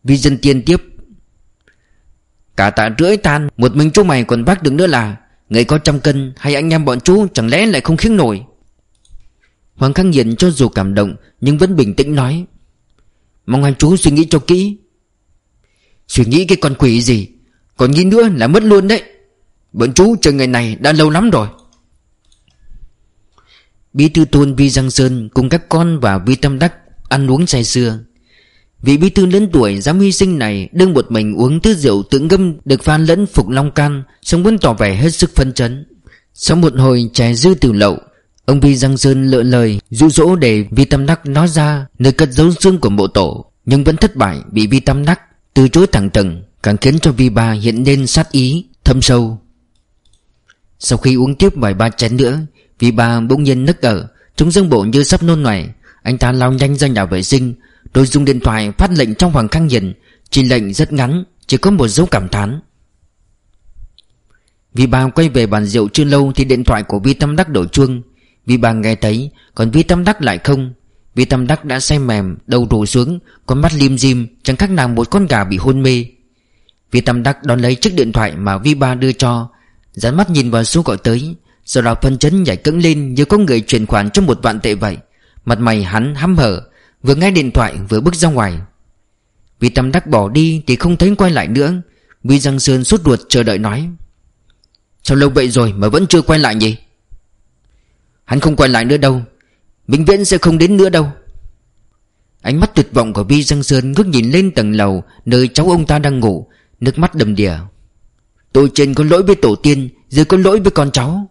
Vi Dân Tiên tiếp, Cả tạ rưỡi tan, Một mình chú mày còn vác được nữa là, Người có trăm cân, Hai anh em bọn chú chẳng lẽ lại không khiêng nổi? Hoàng Khang Hiền cho dù cảm động, Nhưng vẫn bình tĩnh nói, Mong anh chú suy nghĩ cho kỹ. Suy nghĩ cái con quỷ gì? Còn nghĩ nữa là mất luôn đấy. Bọn chú chờ ngày này đã lâu lắm rồi. Bí thư tôn Vi Giang Sơn Cùng các con và Vi Tâm Đắc Ăn uống say sưa. Vị bí thư lớn tuổi dám hy sinh này Đương một mình uống thứ rượu tượng ngâm Được pha lẫn phục long can, Sống vẫn tỏ vẻ hết sức phân chấn. Sau một hồi chè dư từ lậu Ông Vi Giang Sơn lựa lời, dụ dỗ để Vi Tâm Đắc nói ra nơi cất dấu xương của mộ tổ, Nhưng vẫn thất bại bị Vi Tâm Đắc từ chối thẳng thừng, Càng khiến cho Vi Ba hiện lên sát ý, thâm sâu. Sau khi uống tiếp vài ba chén nữa, Vi Ba bỗng nhiên nức ở, Chúng dương bộ như sắp nôn ngoài Anh ta lao nhanh ra nhà vệ sinh, Rồi dùng điện thoại phát lệnh trong Hoàng Khang nhìn Chỉ lệnh rất ngắn, Chỉ có một dấu cảm thán. Vi Ba quay về bàn rượu chưa lâu Thì điện thoại của Vi Tâm Đắc đổ chuông. Vi bà nghe thấy, Còn Vi Tâm Đắc lại không? Vi Tâm Đắc đã say mềm, Đầu rủ xuống, Con mắt lim dim, Chẳng khác nào một con gà bị hôn mê. Vi Tâm Đắc đón lấy chiếc điện thoại mà Vi Ba đưa cho. Dán mắt nhìn vào số gọi tới Sau đó phân chấn nhảy cẫng lên Như có người chuyển khoản cho một vạn tệ vậy. Mặt mày hắn hăm hở, Vừa nghe điện thoại vừa bước ra ngoài. Vi Tâm Đắc bỏ đi thì không thấy quay lại nữa. Vi Giang Sơn suốt ruột chờ đợi nói, Sao lâu vậy rồi mà vẫn chưa quay lại nhỉ? Hắn không quay lại nữa đâu. Vĩnh viễn sẽ không đến nữa đâu. Ánh mắt tuyệt vọng của Vi Giang Sơn ngước nhìn lên tầng lầu Nơi cháu ông ta đang ngủ. Nước mắt đầm đìa. Tôi trên có lỗi với tổ tiên, Dưới có lỗi với con cháu.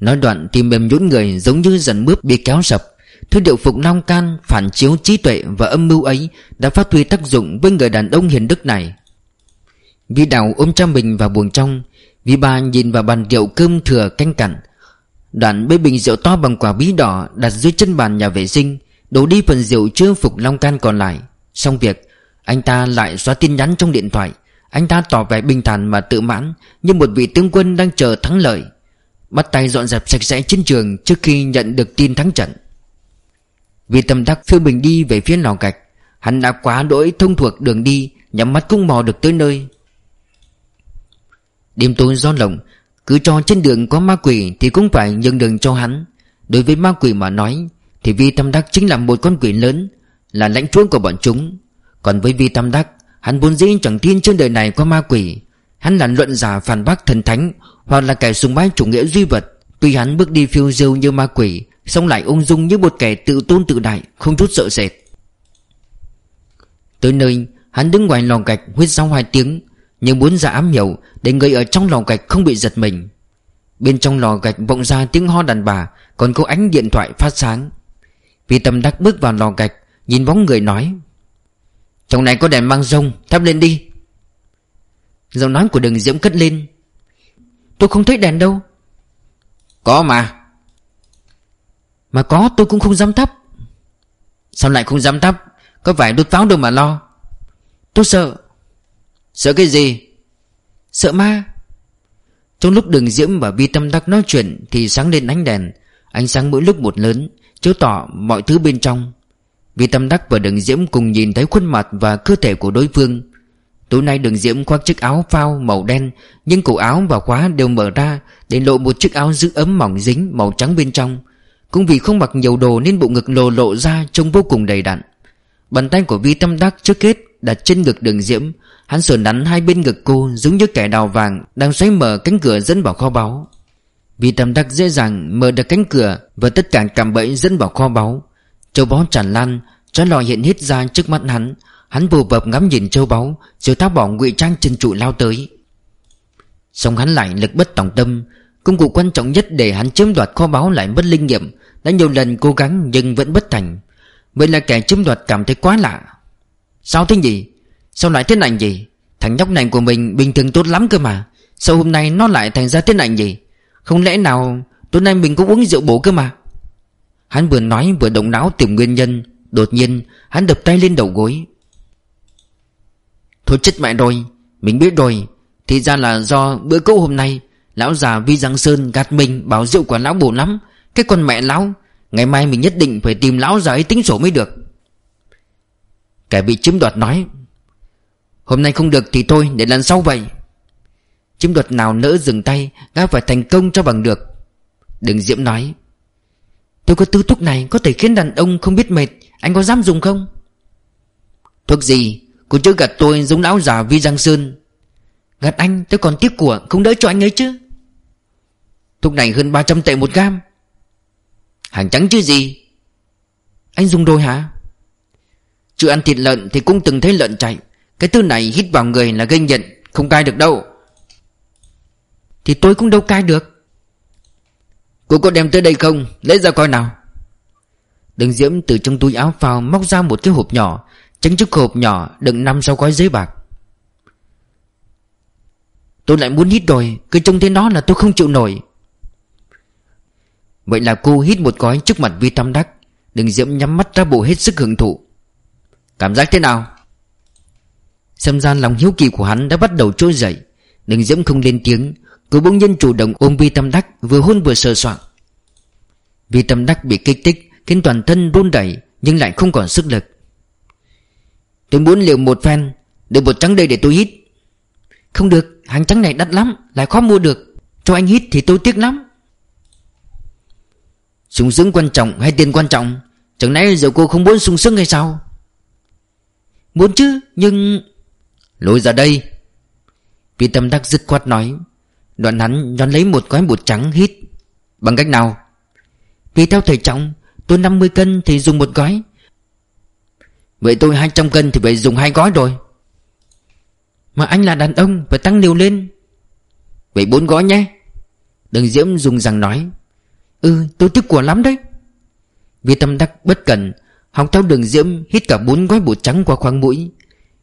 Nói đoạn tim mềm nhũn người Giống như dần bước bị kéo sập. Thứ điệu phục long can Phản chiếu trí tuệ và âm mưu ấy Đã phát huy tác dụng với người đàn ông hiền đức này. Vi đào ôm cha mình vào buồng trong. Vi ba nhìn vào bàn rượu cơm thừa canh cặn. Đoạn bê bình rượu to bằng quả bí đỏ Đặt dưới chân bàn nhà vệ sinh, Đổ đi phần rượu chưa phục long can còn lại. Xong việc, Anh ta lại xóa tin nhắn trong điện thoại. Anh ta tỏ vẻ bình thản mà tự mãn, Như một vị tướng quân đang chờ thắng lợi. Bắt tay dọn dẹp sạch sẽ chiến trường Trước khi nhận được tin thắng trận. Vì tầm đắc phiêu bình đi về phía lò gạch, Hắn đã quá đỗi thông thuộc đường đi, Nhắm mắt cũng mò được tới nơi. Đêm tối gió lộng cứ cho trên đường có ma quỷ Thì cũng phải nhường đường cho hắn. Đối với ma quỷ mà nói, Thì Vi Tam Đắc chính là một con quỷ lớn, Là lãnh chúa của bọn chúng. Còn với Vi Tam Đắc, Hắn vốn dĩ chẳng tin trên đời này có ma quỷ. Hắn là luận giả phản bác thần thánh, Hoặc là kẻ sùng bái chủ nghĩa duy vật. Tuy hắn bước đi phiêu diêu như ma quỷ Xong lại ung dung như một kẻ tự tôn tự đại, Không chút sợ sệt. Tới nơi, Hắn đứng ngoài lò gạch huyết sau hai tiếng nhưng muốn ra ám hiệu Để người ở trong lò gạch không bị giật mình. Bên trong lò gạch vọng ra tiếng ho đàn bà, Còn có ánh điện thoại phát sáng. Vì tâm đắc bước vào lò gạch, Nhìn bóng người nói Trong này có đèn mang rông, Thắp lên đi. Giọng nói của đường diễm cất lên, Tôi không thấy đèn đâu. Có mà. Mà có, tôi cũng không dám thắp. Sao lại không dám thắp? Có phải đốt pháo đâu mà lo. Tôi sợ. Sợ cái gì? Sợ ma. Trong lúc đường diễm và vi tâm đắc nói chuyện Thì sáng lên ánh đèn. Ánh sáng mỗi lúc một lớn, Chiếu tỏ mọi thứ bên trong. Vi tâm đắc và đường diễm cùng nhìn thấy khuôn mặt Và cơ thể của đối phương. Tối nay đường diễm khoác chiếc áo phao màu đen, Nhưng cổ áo và khóa đều mở ra Để lộ một chiếc áo giữ ấm mỏng dính Màu trắng bên trong. Cũng vì không mặc nhiều đồ nên bộ ngực lồ lộ ra Trông vô cùng đầy đặn. Bàn tay của Vi tâm đắc trước hết đặt trên ngực đường diễm, Hắn sờ nắn hai bên ngực cô giống như kẻ đào vàng Đang xoáy mở cánh cửa dẫn vào kho báu. Vì tầm Đắc dễ dàng mở được cánh cửa Và tất cả cạm bẫy dẫn vào kho báu, Châu báu tràn lan trái lò hiện hết ra trước mắt hắn. Hắn bù bập ngắm nhìn châu báu, Rồi tháo bỏ ngụy trang chân trụ lao tới. Xong hắn lại lực bất tòng tâm, Công cụ quan trọng nhất để hắn chiếm đoạt kho báu lại mất linh nghiệm, Đã nhiều lần cố gắng nhưng vẫn bất thành. Vậy là kẻ chiếm đoạt cảm thấy quá lạ. Sao thế nhỉ? Sao lại thế này nhỉ? Thằng nhóc này của mình bình thường tốt lắm cơ mà. Sao hôm nay nó lại thành ra thế này nhỉ? Không lẽ nào tối nay mình cũng uống rượu bổ cơ mà? Hắn vừa nói vừa động não tìm nguyên nhân. Đột nhiên, hắn đập tay lên đầu gối. Thôi chết mẹ rồi. Mình biết rồi. Thì ra là do bữa cỗ hôm nay, Lão già Vi Giang Sơn gạt mình bảo rượu của lão bổ lắm. Cái con mẹ lão, Ngày mai mình nhất định phải tìm lão già ấy tính sổ mới được. Kẻ bị chiếm đoạt nói, Hôm nay không được thì thôi, để lần sau vậy. Chiếm đoạt nào nỡ dừng tay, Gã phải thành công cho bằng được. Đừng diễm nói, Tôi có tư thuốc này có thể khiến đàn ông không biết mệt, Anh có dám dùng không? Thuốc gì? Cô chưa gạt tôi giống lão già Vi Giang Sơn. Gạt anh, tôi còn tiếc của, Không đỡ cho anh ấy chứ. Thuốc này hơn 300 tệ một gam. Hàng trắng chứ gì? Anh dùng rồi hả? Chưa ăn thịt lợn thì cũng từng thấy lợn chạy. Cái thứ này hít vào người là gây nhận Không cai được đâu. Thì tôi cũng đâu cai được. Cô có đem tới đây không? Lấy ra coi nào. Đừng diễm từ trong túi áo phao Móc ra một cái hộp nhỏ, Tránh chiếc hộp nhỏ đựng năm sáu gói giấy bạc. Tôi lại muốn hít rồi, Cứ trông thấy nó là tôi không chịu nổi. Vậy là cô hít một gói trước mặt Vi Tam Đắc. Đừng diễm nhắm mắt ra bộ hết sức hưởng thụ. Cảm giác thế nào? Xem ra lòng hiếu kỳ của hắn đã bắt đầu trôi dậy Đừng diễm không lên tiếng. Cô bỗng nhiên chủ động ôm Vi tâm Đắc, Vừa hôn vừa sờ soạn Vi tâm Đắc bị kích thích, Khiến toàn thân run đẩy Nhưng lại không còn sức lực. Tôi muốn liều một phen Đưa bột trắng đây để tôi hít. Không được, hàng trắng này đắt lắm, Lại khó mua được. Cho anh hít thì tôi tiếc lắm. Sung sướng quan trọng hay tiền quan trọng? Chẳng lẽ giờ cô không muốn sung sướng hay sao? Muốn chứ, Nhưng Lôi ra đây. Vì tâm đắc dứt khoát nói, Đoạn hắn nhón lấy một gói bột trắng hít. Bằng cách nào? Vì theo thể trọng, Tôi 50 cân thì dùng một gói. Vậy tôi 200 cân thì phải dùng hai gói rồi. Mà anh là đàn ông, Phải tăng liều lên. Vậy bốn gói nhé. Đừng diễm dùng rằng nói Ừ tôi thích của lắm đấy. Vì tâm đắc bất cần. Học theo đường diễm hít cả bốn gói bột trắng qua khoang mũi.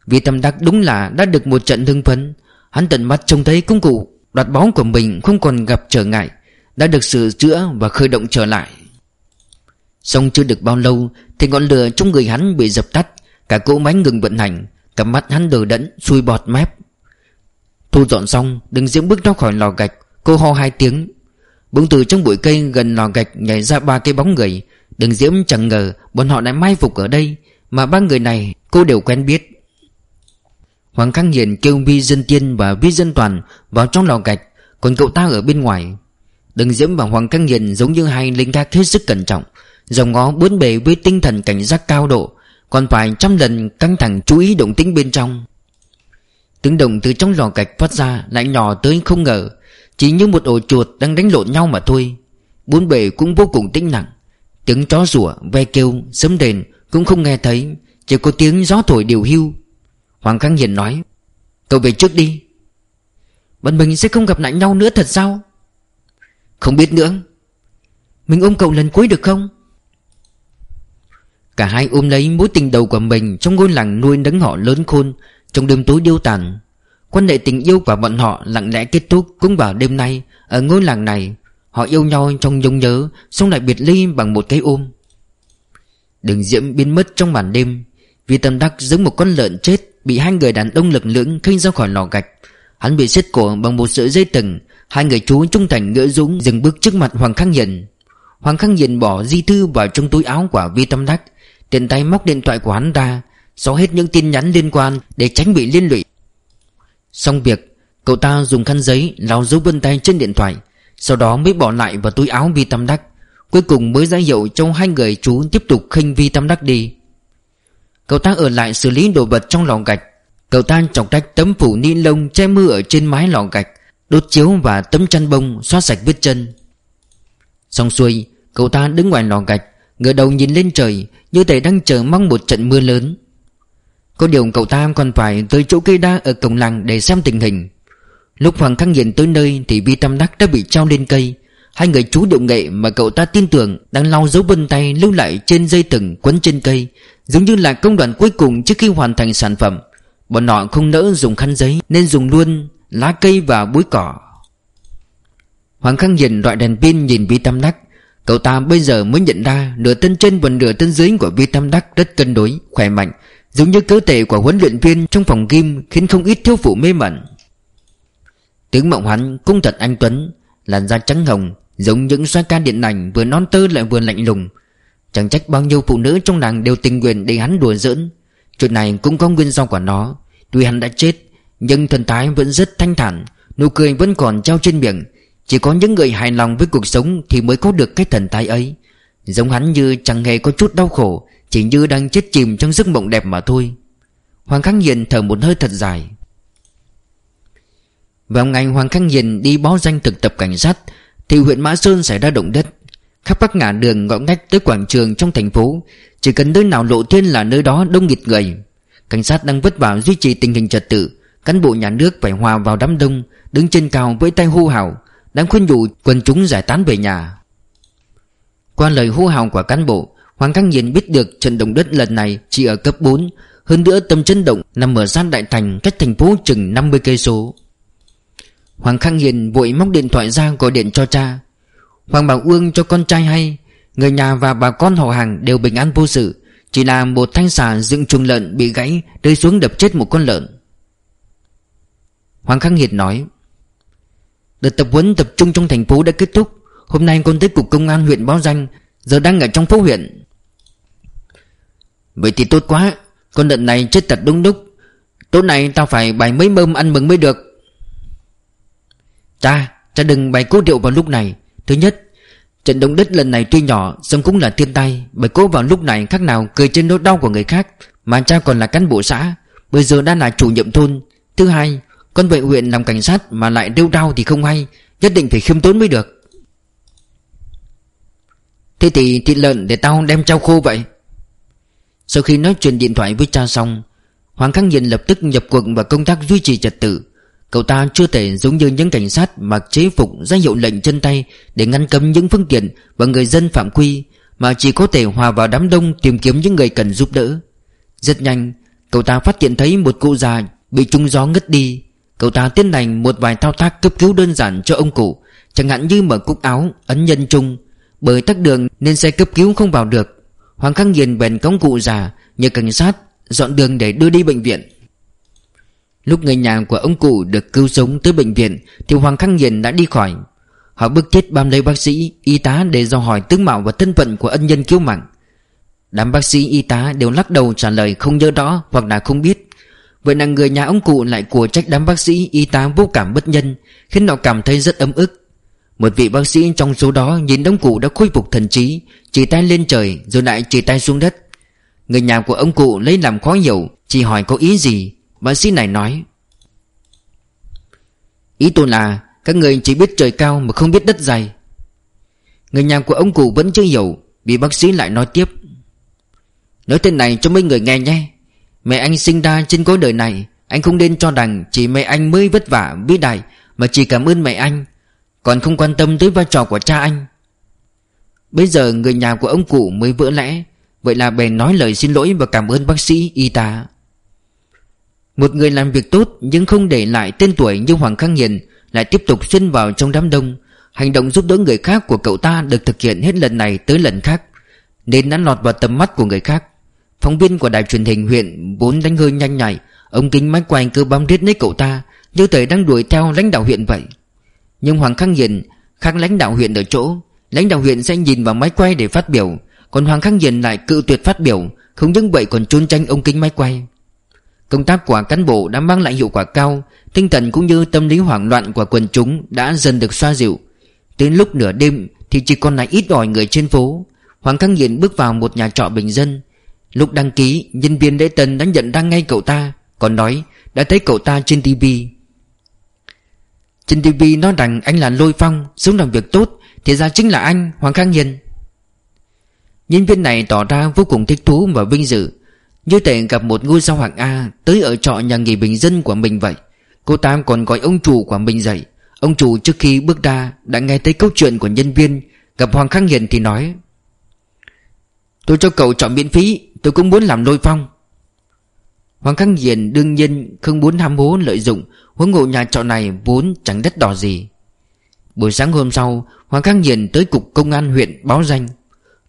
Vì tâm đắc đúng là đã được một trận hưng phấn, Hắn tận mắt trông thấy công cụ Đoạt bóng của mình không còn gặp trở ngại, Đã được sửa chữa và khởi động trở lại. Xong chưa được bao lâu Thì ngọn lửa trong người hắn bị dập tắt, Cả cỗ máy ngừng vận hành, Cả mắt hắn đờ đẫn xui bọt mép. Thu dọn xong Đừng diễm bước ra khỏi lò gạch, Cô ho hai tiếng. Bỗng từ trong bụi cây gần lò gạch nhảy ra ba cái bóng người Đừng diễm chẳng ngờ Bọn họ lại mai phục ở đây, Mà ba người này cô đều quen biết. Hoàng Khang Hiền kêu Vi Dân Tiên và Vi Dân Toàn vào trong lò gạch, Còn cậu ta ở bên ngoài. Đừng diễm và Hoàng Khang Hiền giống như hai linh gác hết sức cẩn trọng, Dòng ngó bốn bề với tinh thần cảnh giác cao độ, Còn phải trăm lần căng thẳng chú ý động tĩnh bên trong. Tiếng động từ trong lò gạch phát ra lại nhỏ tới không ngờ, Chỉ như một ổ chuột đang đánh lộn nhau mà thôi. Bốn bề cũng vô cùng tĩnh lặng. Tiếng chó rủa, ve kêu, sấm đền cũng không nghe thấy Chỉ có tiếng gió thổi điều hưu Hoàng Khang Hiền nói Cậu về trước đi. Bọn mình sẽ không gặp lại nhau nữa thật sao? Không biết nữa. Mình ôm cậu lần cuối được không? Cả hai ôm lấy mối tình đầu của mình Trong ngôi làng nuôi nấng họ lớn khôn Trong đêm tối điêu tàn. Quan hệ tình yêu của bọn họ lặng lẽ kết thúc Cũng vào đêm nay Ở ngôi làng này. Họ yêu nhau trong nhung nhớ Xong lại biệt ly bằng một cái ôm. Đường diễm biến mất trong màn đêm, Vì tâm đắc giống một con lợn chết Bị hai người đàn ông lực lưỡng khinh ra khỏi lò gạch. Hắn bị xiết cổ bằng một sợi dây tầng Hai người chú trung thành ngỡ dũng Dừng bước trước mặt Hoàng Khang Hiền. Hoàng Khang Hiền bỏ di thư vào trong túi áo của Vi Tâm Đắc, Tiện tay móc điện thoại của hắn ra, Xóa hết những tin nhắn liên quan Để tránh bị liên lụy. Xong việc, Cậu ta dùng khăn giấy lau dấu vân tay trên điện thoại sau đó mới bỏ lại vào túi áo Vi Tâm Đắc. Cuối cùng mới ra hiệu cho hai người chú tiếp tục khinh Vi Tâm Đắc đi. Cậu ta ở lại xử lý đồ vật trong lò gạch. Cậu ta chọc tách tấm phủ ni lông che mưa ở trên mái lò gạch, Đốt chiếu và tấm chăn bông xóa sạch vết chân. Xong xuôi, Cậu ta đứng ngoài lò gạch, ngửa đầu nhìn lên trời, Như thể đang chờ mong một trận mưa lớn. Có điều cậu ta còn phải tới chỗ cây đa ở cổng làng để xem tình hình. Lúc Hoàng Khang Hiền tới nơi Thì Vi Tam Đắc đã bị treo lên cây. Hai người chú điệu nghệ mà cậu ta tin tưởng Đang lau dấu vân tay lưu lại trên dây thừng quấn trên cây. Giống như là công đoạn cuối cùng trước khi hoàn thành sản phẩm. Bọn họ không nỡ dùng khăn giấy Nên dùng luôn lá cây và búi cỏ. Hoàng Khang Hiền loại đèn pin nhìn Vi Tam Đắc. Cậu ta bây giờ mới nhận ra Nửa thân trên và nửa thân dưới của Vi Tam Đắc rất cân đối, khỏe mạnh. Giống như cơ thể của huấn luyện viên trong phòng gym Khiến không ít thiếu phụ mê mẩn. Tướng Mộng Hắn cũng thật anh Tuấn, Làn da trắng hồng, Giống những xoay ca điện ảnh Vừa non tơ lại vừa lạnh lùng. Chẳng trách bao nhiêu phụ nữ trong làng đều tình nguyện để hắn đùa giỡn. Chuyện này cũng có nguyên do của nó. Tuy hắn đã chết, Nhưng thần thái vẫn rất thanh thản, Nụ cười vẫn còn treo trên miệng. Chỉ có những người hài lòng với cuộc sống Thì mới có được cái thần thái ấy. Giống hắn như chẳng hề có chút đau khổ, Chỉ như đang chết chìm trong giấc mộng đẹp mà thôi. Hoàng Khắc Hiền thở một hơi thật dài. Vào ngày Hoàng Khắc Hiền đi báo danh thực tập cảnh sát, Thì huyện Mã Sơn xảy ra động đất. Khắp các ngã đường ngõ ngách tới quảng trường trong thành phố, Chỉ cần nơi nào lộ thiên là nơi đó đông nghịt người. Cảnh sát đang vất vả duy trì tình hình trật tự, Cán bộ nhà nước phải hòa vào đám đông, Đứng trên cao với tay hô hào Đang khuyên nhủ quần chúng giải tán về nhà. Qua lời hô hào của cán bộ, Hoàng Khang Nhiên biết được trận động đất lần này chỉ ở cấp 4 Hơn nữa tâm chấn động nằm ở gian đại thành cách thành phố chừng 50 cây số. Hoàng Khang Hiền vội móc điện thoại ra gọi điện cho cha. Hoàng Bảo Ương cho con trai hay, Người nhà và bà con họ hàng đều bình an vô sự. Chỉ là một thanh xà dựng chuồng lợn bị gãy, Rơi xuống đập chết một con lợn. Hoàng Khang Hiệt nói, Đợt tập huấn tập trung trong thành phố đã kết thúc. Hôm nay con tới cục công an huyện báo danh, Giờ đang ở trong phố huyện. Vậy thì tốt quá, Con lợn này chết thật đúng lúc. Tối nay tao phải bày mấy mâm ăn mừng mới được. Cha Cha đừng bày cố điệu vào lúc này. Thứ nhất, Trận động đất lần này tuy nhỏ, song cũng là thiên tai. Bày cố vào lúc này, khác nào cười trên nỗi đau của người khác, Mà cha còn là cán bộ xã. Bây giờ đang là chủ nhiệm thôn. Thứ hai, Con vệ huyện làm cảnh sát mà lại đeo đau thì không hay, Nhất định phải khiêm tốn mới được. Thế thì thịt lợn để tao đem trao khô vậy? Sau khi nói chuyện điện thoại với cha xong, Hoàng Khắc Nhiên lập tức nhập cuộc vào công tác duy trì trật tự. Cậu ta chưa thể giống như những cảnh sát mặc chế phục ra hiệu lệnh chân tay để ngăn cấm những phương tiện và người dân phạm quy mà chỉ có thể hòa vào đám đông tìm kiếm những người cần giúp đỡ. Rất nhanh, cậu ta phát hiện thấy một cụ già bị trúng gió ngất đi. Cậu ta tiến hành một vài thao tác cấp cứu đơn giản cho ông cụ, chẳng hạn như mở cúc áo, ấn nhân trung. Bởi tắc đường nên xe cấp cứu không vào được. Hoàng Khang Nghiền bèn cống cụ già nhờ cảnh sát dọn đường để đưa đi bệnh viện. Lúc người nhà của ông cụ được cứu sống tới bệnh viện Thì Hoàng Khắc Hiền đã đi khỏi. Họ bước chết bám lấy bác sĩ, y tá để dò hỏi tướng mạo và thân phận của ân nhân cứu mạng. Đám bác sĩ y tá đều lắc đầu trả lời không nhớ rõ hoặc là không biết. Vậy là người nhà ông cụ lại của trách đám bác sĩ y tá vô cảm bất nhân Khiến họ cảm thấy rất ấm ức. Một vị bác sĩ trong số đó nhìn ông cụ đã khôi phục thần trí Chỉ tay lên trời rồi lại chỉ tay xuống đất. Người nhà của ông cụ lấy làm khó hiểu Chỉ hỏi có ý gì. Bác sĩ này nói, Ý tôi là Các người chỉ biết trời cao mà không biết đất dày. Người nhà của ông cụ vẫn chưa hiểu. Bị bác sĩ lại nói tiếp, Nói tên này cho mấy người nghe nhé. Mẹ anh sinh ra trên cõi đời này, Anh không nên cho rằng chỉ mẹ anh mới vất vả, vĩ đại, Mà chỉ cảm ơn mẹ anh, Còn không quan tâm tới vai trò của cha anh. Bây giờ người nhà của ông cụ mới vỡ lẽ, Vậy là bèn nói lời xin lỗi và cảm ơn bác sĩ y tá một người làm việc tốt nhưng không để lại tên tuổi như Hoàng Khang Hiền Lại tiếp tục xuyên vào trong đám đông. Hành động giúp đỡ người khác của cậu ta được thực hiện hết lần này tới lần khác, Nên đã lọt vào tầm mắt của người khác. Phóng viên của đài truyền hình huyện vốn đánh hơi nhanh nhạy Ông kính máy quay cứ bám riết lấy cậu ta Như thể đang đuổi theo lãnh đạo huyện vậy. Nhưng Hoàng Khang Hiền khác lãnh đạo huyện ở chỗ, Lãnh đạo huyện sẽ nhìn vào máy quay để phát biểu, Còn Hoàng Khang Hiền lại cự tuyệt phát biểu, Không những vậy còn trốn tranh ông kính máy quay Công tác của cán bộ đã mang lại hiệu quả cao, Tinh thần cũng như tâm lý hoảng loạn của quần chúng đã dần được xoa dịu. Đến lúc nửa đêm thì chỉ còn lại ít ỏi người trên phố. Hoàng Khang Hiền bước vào một nhà trọ bình dân. Lúc đăng ký, Nhân viên lễ tân đã nhận ra ngay cậu ta, Còn nói, đã thấy cậu ta trên tivi Trên TV nói rằng anh là Lôi Phong, Sống làm việc tốt, Thì ra chính là anh, Hoàng Khang Hiền Nhân viên này tỏ ra vô cùng thích thú và vinh dự. Như thể gặp một ngôi sao hạng A Tới ở trọ nhà nghỉ bình dân của mình vậy. Cô ta còn gọi ông chủ của mình dậy. Ông chủ trước khi bước ra Đã nghe thấy câu chuyện của nhân viên. Gặp Hoàng Khắc Hiền thì nói, Tôi cho cậu chọn miễn phí, Tôi cũng muốn làm lôi phong. Hoàng Khắc Hiền đương nhiên không muốn ham hố lợi dụng, Huống ngộ nhà trọ này vốn chẳng đất đỏ gì. Buổi sáng hôm sau, Hoàng Khắc Hiền tới cục công an huyện báo danh.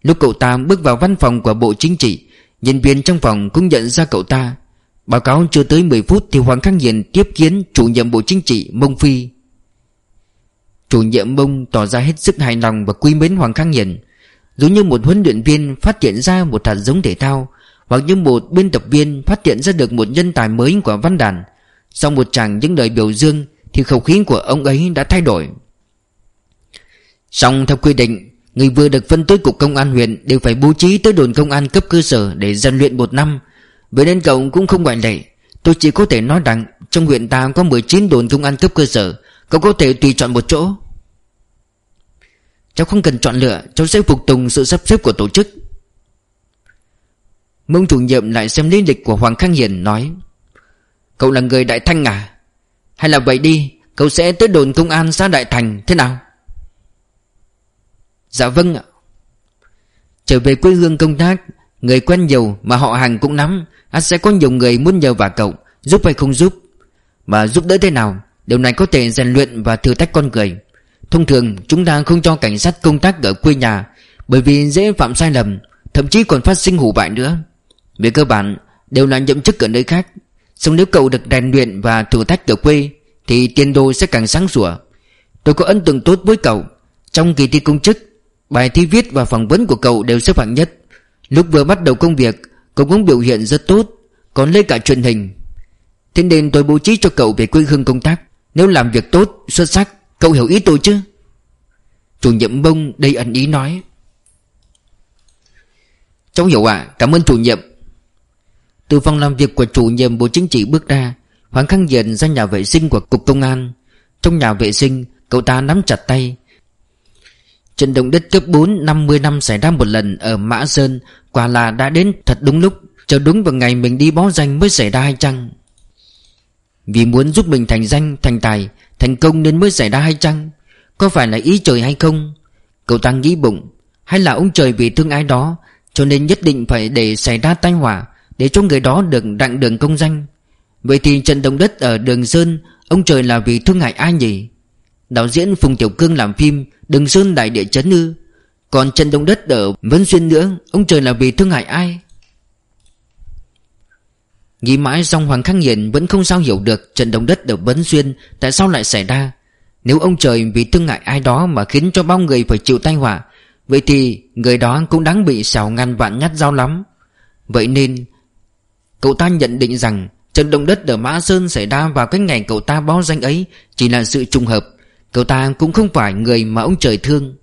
Lúc cậu ta bước vào văn phòng của bộ chính trị Nhân viên trong phòng cũng nhận ra cậu ta. Báo cáo chưa tới 10 phút Thì Hoàng Khang Hiền tiếp kiến chủ nhiệm bộ chính trị Mông Phi. Chủ nhiệm Mông tỏ ra hết sức hài lòng Và quý mến Hoàng Khang Hiền. Giống như một huấn luyện viên phát hiện ra một hạt giống thể thao, Hoặc như một biên tập viên phát hiện ra được một nhân tài mới của văn đàn, Sau một chàng những lời biểu dương Thì khẩu khí của ông ấy đã thay đổi. Xong theo quy định Người vừa được phân tới cục công an huyện Đều phải bố trí tới đồn công an cấp cơ sở Để rèn luyện một năm. Vậy nên cậu cũng không ngoại lệ. Tôi chỉ có thể nói rằng Trong huyện ta có 19 đồn công an cấp cơ sở, Cậu có thể tùy chọn một chỗ. Cháu không cần chọn lựa, Cháu sẽ phục tùng sự sắp xếp của tổ chức. Mông chủ nhiệm lại xem lý lịch của Hoàng Khang Hiền nói, Cậu là người Đại Thanh à? Hay là vậy đi, Cậu sẽ tới đồn công an xã Đại Thành, thế nào? Dạ vâng ạ. Trở về quê hương công tác, Người quen nhiều mà họ hàng cũng nắm ắt sẽ có nhiều người muốn nhờ vào cậu, Giúp hay không giúp. Mà giúp đỡ thế nào, Điều này có thể rèn luyện và thử thách con người. Thông thường, chúng ta không cho cảnh sát công tác ở quê nhà, Bởi vì dễ phạm sai lầm, Thậm chí còn phát sinh hủ bại nữa. Về cơ bản, đều là nhậm chức ở nơi khác. Xong nếu cậu được rèn luyện và thử thách ở quê, Thì tiền đồ sẽ càng sáng sủa. Tôi có ấn tượng tốt với cậu. Trong kỳ thi công chức Bài thi viết và phỏng vấn của cậu đều xếp hạng nhất. Lúc vừa bắt đầu công việc Cậu cũng biểu hiện rất tốt Còn lấy cả truyền hình. Thế nên tôi bố trí cho cậu về quê hương công tác. Nếu làm việc tốt, xuất sắc Cậu hiểu ý tôi chứ? Chủ nhiệm bông đây ẩn ý nói. Cháu hiểu ạ Cảm ơn chủ nhiệm. Từ phòng làm việc của chủ nhiệm Bộ Chính trị bước ra Hoàng Khang Diền ra nhà vệ sinh của Cục Công an. Trong nhà vệ sinh Cậu ta nắm chặt tay Trận động đất cấp 4 50 năm xảy ra một lần ở Mã Sơn Quả là đã đến thật đúng lúc. Chờ đúng vào ngày mình đi bó danh mới xảy ra hay chăng? Vì muốn giúp mình thành danh, thành tài Thành công nên mới xảy ra hay chăng? Có phải là ý trời hay không? Cậu ta nghĩ bụng Hay là ông trời vì thương ai đó Cho nên nhất định phải để xảy ra tai họa Để cho người đó được đặng đường công danh. Vậy thì trận động đất ở Đường Sơn Ông trời là vì thương hại ai nhỉ? Đạo diễn Phùng Tiểu Cương làm phim đừng Sơn đại địa chấn ư Còn trận động đất ở Vân Xuyên nữa Ông trời là vì thương hại ai Nghĩ mãi xong Hoàng Khắc Hiền vẫn không sao hiểu được trận động đất ở Vân Xuyên tại sao lại xảy ra. Nếu ông trời vì thương ngại ai đó mà khiến cho bao người phải chịu tai họa, vậy thì người đó cũng đáng bị xào ngàn vạn nhát dao lắm. Vậy nên, cậu ta nhận định rằng trận động đất ở Mã Sơn xảy ra vào cái ngày cậu ta báo danh ấy chỉ là sự trùng hợp. Cậu ta cũng không phải người mà ông trời thương.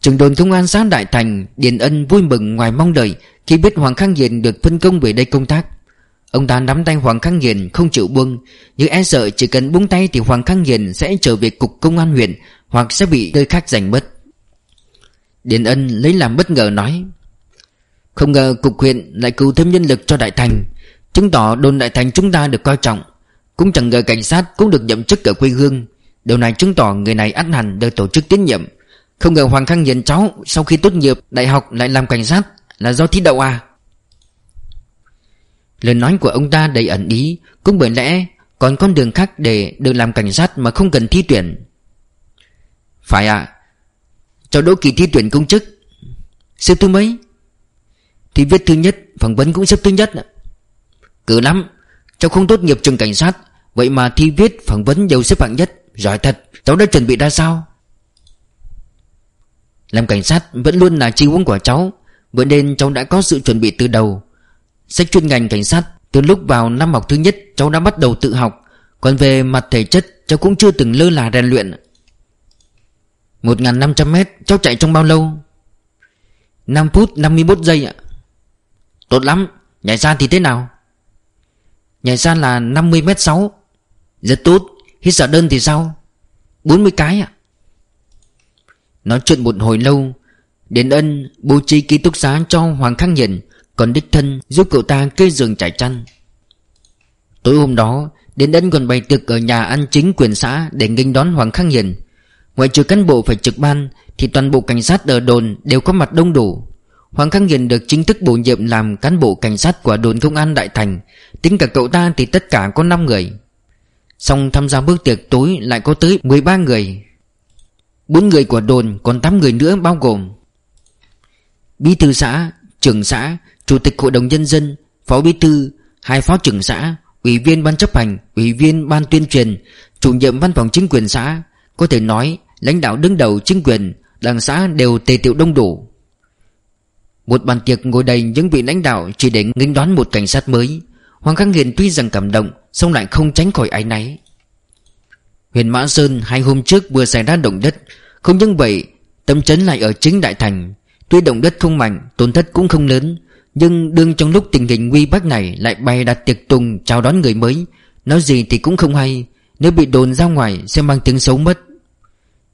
Trường đồn công an xã Đại Thành, Điền Ân vui mừng ngoài mong đợi Khi biết Hoàng Khang Hiền được phân công về đây công tác. Ông ta nắm tay Hoàng Khang Hiền không chịu buông. Nhưng e sợ chỉ cần buông tay Thì Hoàng Khang Hiền sẽ trở về cục công an huyện Hoặc sẽ bị nơi khác giành mất. Điền Ân lấy làm bất ngờ nói, Không ngờ cục huyện lại cứu thêm nhân lực cho Đại Thành. Chứng tỏ đồn Đại Thành chúng ta được coi trọng. Cũng chẳng ngờ cảnh sát cũng được nhậm chức ở quê hương. Điều này chứng tỏ người này ắt hẳn được tổ chức tín nhiệm. Không ngờ Hoàng Khang nhìn cháu Sau khi tốt nghiệp đại học lại làm cảnh sát Là do thi đậu à? Lời nói của ông ta đầy ẩn ý, Cũng bởi lẽ còn con đường khác để được làm cảnh sát mà không cần thi tuyển. Phải à Cháu đỗ kỳ thi tuyển công chức. Xếp thứ mấy? Thì viết thứ nhất, Phỏng vấn cũng xếp thứ nhất Cử lắm. Cháu không tốt nghiệp trường cảnh sát. Vậy mà thi viết phỏng vấn đều xếp hạng nhất. Giỏi thật, Cháu đã chuẩn bị ra sao? Làm cảnh sát vẫn luôn là chi huống của cháu. Vậy nên cháu đã có sự chuẩn bị từ đầu. Sách chuyên ngành cảnh sát, Từ lúc vào năm học thứ nhất, Cháu đã bắt đầu tự học. Còn về mặt thể chất, Cháu cũng chưa từng lơ là rèn luyện. 1.500 mét, Cháu chạy trong bao lâu? 5 phút 51 giây ạ. Tốt lắm, Nhảy xa thì thế nào? Nhảy ra là 50 mét 6 Rất tốt Hít giả đơn thì sao? 40 cái ạ. Nói chuyện một hồi lâu Đến ân, bố trí ký túc xá cho Hoàng Khang Hiền Còn đích thân giúp cậu ta kê giường trải chăn. Tối hôm đó Đến ân còn bày tiệc ở nhà ăn chính quyền xã Để nghênh đón Hoàng Khang Hiền Ngoại trừ cán bộ phải trực ban, Thì toàn bộ cảnh sát ở đồn đều có mặt đông đủ. Hoàng Khang Hiền được chính thức bổ nhiệm làm cán bộ cảnh sát của đồn công an Đại Thành. Tính cả cậu ta thì tất cả có 5 người. Xong tham gia bữa tiệc tối lại có tới 13 người. Bốn người của đồn còn 8 người nữa bao gồm Bí thư xã, trưởng xã, chủ tịch hội đồng nhân dân, phó bí thư, hai phó trưởng xã, ủy viên ban chấp hành, ủy viên ban tuyên truyền, chủ nhiệm văn phòng chính quyền xã, có thể nói lãnh đạo đứng đầu chính quyền, đảng xã đều tề tiệu đông đủ. Một bàn tiệc ngồi đầy những vị lãnh đạo chỉ để nghênh đón một cảnh sát mới. Hoàng Khắc Hiền tuy rằng cảm động, song lại không tránh khỏi áy náy. Huyền Mã Sơn hai hôm trước vừa xảy ra động đất, không những vậy, tâm chấn lại ở chính đại thành. Tuy động đất không mạnh, tổn thất cũng không lớn, nhưng đương trong lúc tình hình nguy bách này lại bày đặt tiệc tùng chào đón người mới, nói gì thì cũng không hay, nếu bị đồn ra ngoài sẽ mang tiếng xấu mất.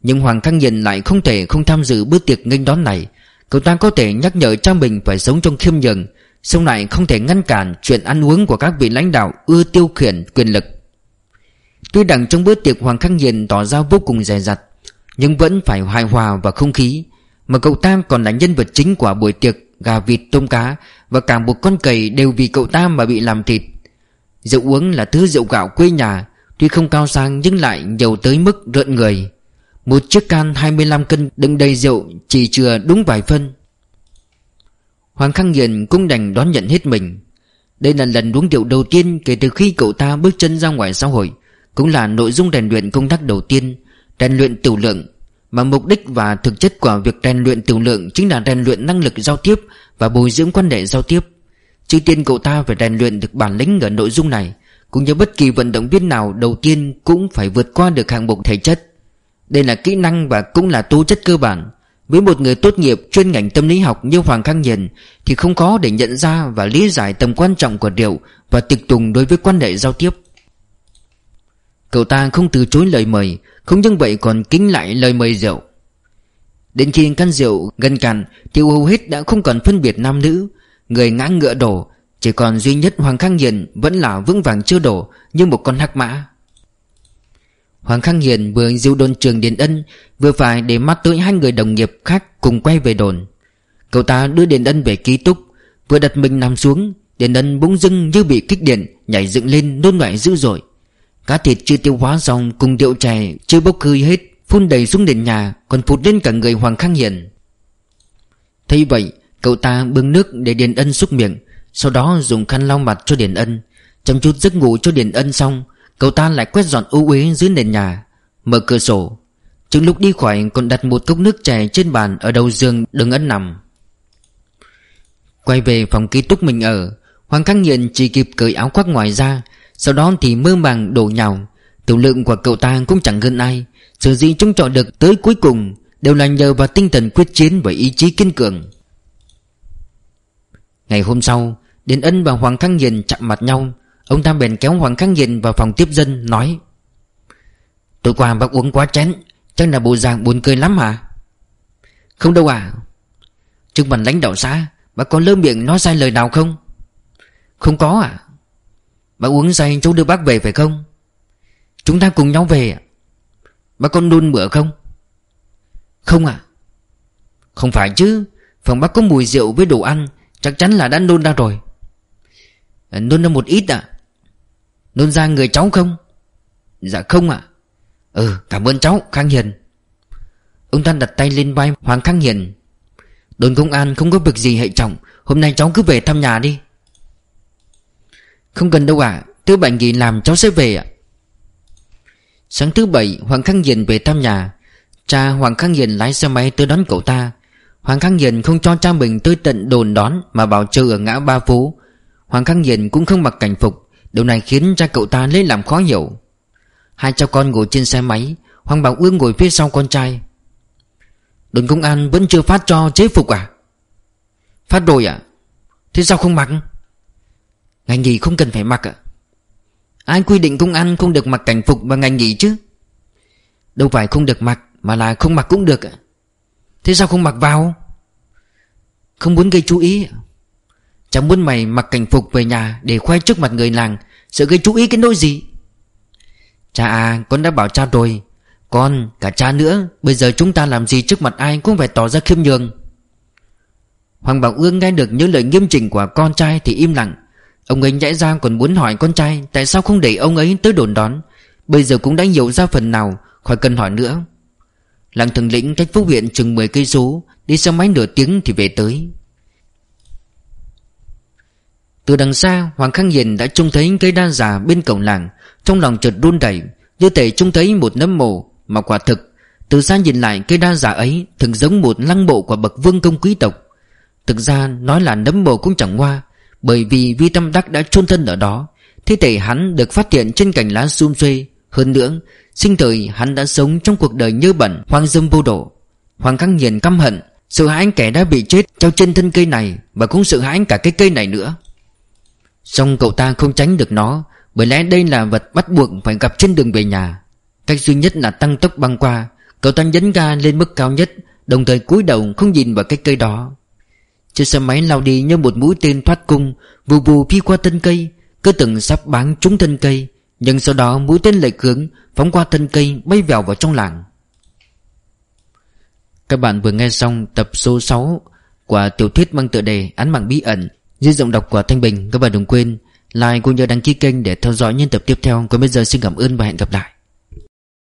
Nhưng Hoàng Khắc Hiền lại không thể không tham dự bữa tiệc nghênh đón này, Cậu ta có thể nhắc nhở cha mình phải sống trong khiêm nhường Xong lại không thể ngăn cản chuyện ăn uống của các vị lãnh đạo ưa tiêu khiển quyền lực. Tuy đằng trong bữa tiệc Hoàng Khắc Nhiên tỏ ra vô cùng dè dặt, Nhưng vẫn phải hài hòa và không khí, Mà cậu ta còn là nhân vật chính của buổi tiệc Gà vịt tôm cá Và cả một con cầy đều vì cậu ta mà bị làm thịt. Rượu uống là thứ rượu gạo quê nhà, Tuy không cao sang nhưng lại nhiều tới mức rợn người một chiếc can 25 cân đựng đầy rượu Chỉ chừa đúng vài phân. Hoàng Khang Hiền cũng đành đón nhận hết mình. Đây là lần uống rượu đầu tiên Kể từ khi cậu ta bước chân ra ngoài xã hội, Cũng là nội dung rèn luyện công tác đầu tiên, Rèn luyện tiểu lượng. Mà mục đích và thực chất của việc rèn luyện tiểu lượng Chính là rèn luyện năng lực giao tiếp Và bồi dưỡng quan hệ giao tiếp. Trước tiên cậu ta phải rèn luyện được bản lĩnh ở nội dung này, Cũng như bất kỳ vận động viên nào đầu tiên Cũng phải vượt qua được hạng mục thể chất đây là kỹ năng và cũng là tố chất cơ bản. Với một người tốt nghiệp chuyên ngành tâm lý học như Hoàng Khang Hiền, Thì không khó để nhận ra và lý giải tầm quan trọng của điệu Và tịch tùng đối với quan hệ giao tiếp. Cậu ta không từ chối lời mời, Không những vậy còn kính lại lời mời rượu. Đến khi căn rượu gần cạn, Thì hầu hết đã không còn phân biệt nam nữ. Người ngã ngựa đổ, Chỉ còn duy nhất Hoàng Khang Hiền Vẫn là vững vàng chưa đổ Như một con hắc mã. Hoàng Khang Hiền vừa diêu đồn trường Điền Ân, Vừa phải để mắt tới hai người đồng nghiệp khác cùng quay về đồn. Cậu ta đưa Điền Ân về ký túc, Vừa đặt mình nằm xuống Điền Ân bỗng dưng như bị kích điện, Nhảy dựng lên nôn loại dữ dội. Cá thịt chưa tiêu hóa xong, cùng điệu chè Chưa bốc hơi hết, Phun đầy xuống nền nhà, Còn phụt lên cả người Hoàng Khang Hiền. Thấy vậy, Cậu ta bưng nước để Điền Ân xúc miệng, Sau đó dùng khăn lau mặt cho Điền Ân Trong chút giấc ngủ cho Điền Ân xong Cậu ta lại quét dọn ô uế dưới nền nhà, Mở cửa sổ. Trước lúc đi khỏi, còn đặt một cốc nước chè trên bàn Ở đầu giường đừng ấn nằm. Quay về phòng ký túc mình ở, Hoàng Khắc Nghiện chỉ kịp cởi áo khoác ngoài ra, Sau đó thì mơ màng đổ nhào. Tiểu lượng của cậu ta cũng chẳng gần ai Sự gì chúng chọn được tới cuối cùng Đều là nhờ vào tinh thần quyết chiến và ý chí kiên cường. Ngày hôm sau, Điền Ân và Hoàng Khắc Nghiện chạm mặt nhau Ông ta bèn kéo Hoàng Khắc Nghiền vào phòng tiếp dân, Nói, Tối qua bác uống quá chén, Chắc là bộ dạng buồn cười lắm hả? Không đâu à Trước mặt lãnh đạo xã, Bác có lơ miệng nói sai lời nào không? Không có à Bác uống say cháu đưa bác về phải không? Chúng ta cùng nhau về à Bác có nôn bữa không? Không à Không phải chứ, Phòng bác có mùi rượu với đồ ăn, Chắc chắn là đã nôn ra rồi. Nôn ra một ít à Nôn ra người cháu không? Dạ không ạ. Ừ cảm ơn cháu, Khang Hiền. Ông ta đặt tay lên vai Hoàng Khang Hiền. Đồn công an không có việc gì hệ trọng, Hôm nay cháu cứ về thăm nhà đi. Không cần đâu ạ à. Thứ bảy nghỉ làm cháu sẽ về ạ. Sáng thứ bảy, Hoàng Khang Hiền về thăm nhà. Cha Hoàng Khang Hiền lái xe máy tới đón cậu ta. Hoàng Khang Hiền không cho cha mình tới tận đồn đón Mà bảo chờ ở ngã ba phố. Hoàng Khang Hiền cũng không mặc cảnh phục. Điều này khiến cha cậu ta lấy làm khó hiểu. Hai cha con ngồi trên xe máy, Hoàng Bảo Ương ngồi phía sau con trai. Đồn công an vẫn chưa phát cho chế phục à? Phát rồi à? Thế sao không mặc? Ngày nghỉ không cần phải mặc à Ai quy định công an không được mặc cảnh phục và ngày nghỉ chứ? Đâu phải không được mặc, Mà là không mặc cũng được Thế sao không mặc vào? Không muốn gây chú ý Chẳng muốn mày mặc cảnh phục về nhà Để khoe trước mặt người làng, Sợ gây chú ý cái nỗi gì? Cha à con đã bảo cha rồi. Con, cả cha nữa, Bây giờ chúng ta làm gì trước mặt ai Cũng phải tỏ ra khiêm nhường. Hoàng Bảo Ương nghe được những lời nghiêm chỉnh của con trai Thì im lặng. Ông ấy nhảy ra còn muốn hỏi con trai Tại sao không để ông ấy tới đồn đón. Bây giờ cũng đã hiểu ra phần nào, Khỏi cần hỏi nữa. Làng thường lĩnh cách phúc huyện chừng 10 cây số, Đi xe máy nửa tiếng thì về tới. Từ đằng xa, Hoàng Khang Hiền đã trông thấy cây đa già bên cổng làng. Trong lòng chợt run đẩy Như thể trông thấy một nấm mồ, Mà quả thực, Từ xa nhìn lại cây đa già ấy Thực giống một lăng mộ của bậc vương công quý tộc. Thực ra, nói là nấm mồ cũng chẳng qua, Bởi vì Vi Tâm Đắc đã chôn thân ở đó. Thi thể hắn được phát hiện trên cành lá xum xuê. Hơn nữa, Sinh thời hắn đã sống trong cuộc đời nhơ bẩn, Hoang dâm vô độ. Hoàng Khang Hiền căm hận sự hãi kẻ đã bị chết treo trên thân cây này, Và cũng sự hãi cả cái cây này nữa. Xong cậu ta không tránh được nó, Bởi lẽ đây là vật bắt buộc phải gặp trên đường về nhà. Cách duy nhất là tăng tốc băng qua, Cậu ta nhấn ga lên mức cao nhất, Đồng thời cúi đầu không nhìn vào cái cây đó. Chiếc xe máy lao đi như một mũi tên thoát cung, Vù vù phi qua thân cây, Cứ từng sắp báng trúng thân cây, Nhưng sau đó mũi tên lệch hướng, Phóng qua thân cây bay vèo vào trong làng. Các bạn vừa nghe xong tập số 6 Của tiểu thuyết mang tựa đề Án mạng bí ẩn. Dưới giọng đọc của Thanh Bình, Các bạn đừng quên Like cũng như đăng ký kênh để theo dõi những tập tiếp theo. Còn bây giờ, xin cảm ơn và hẹn gặp lại.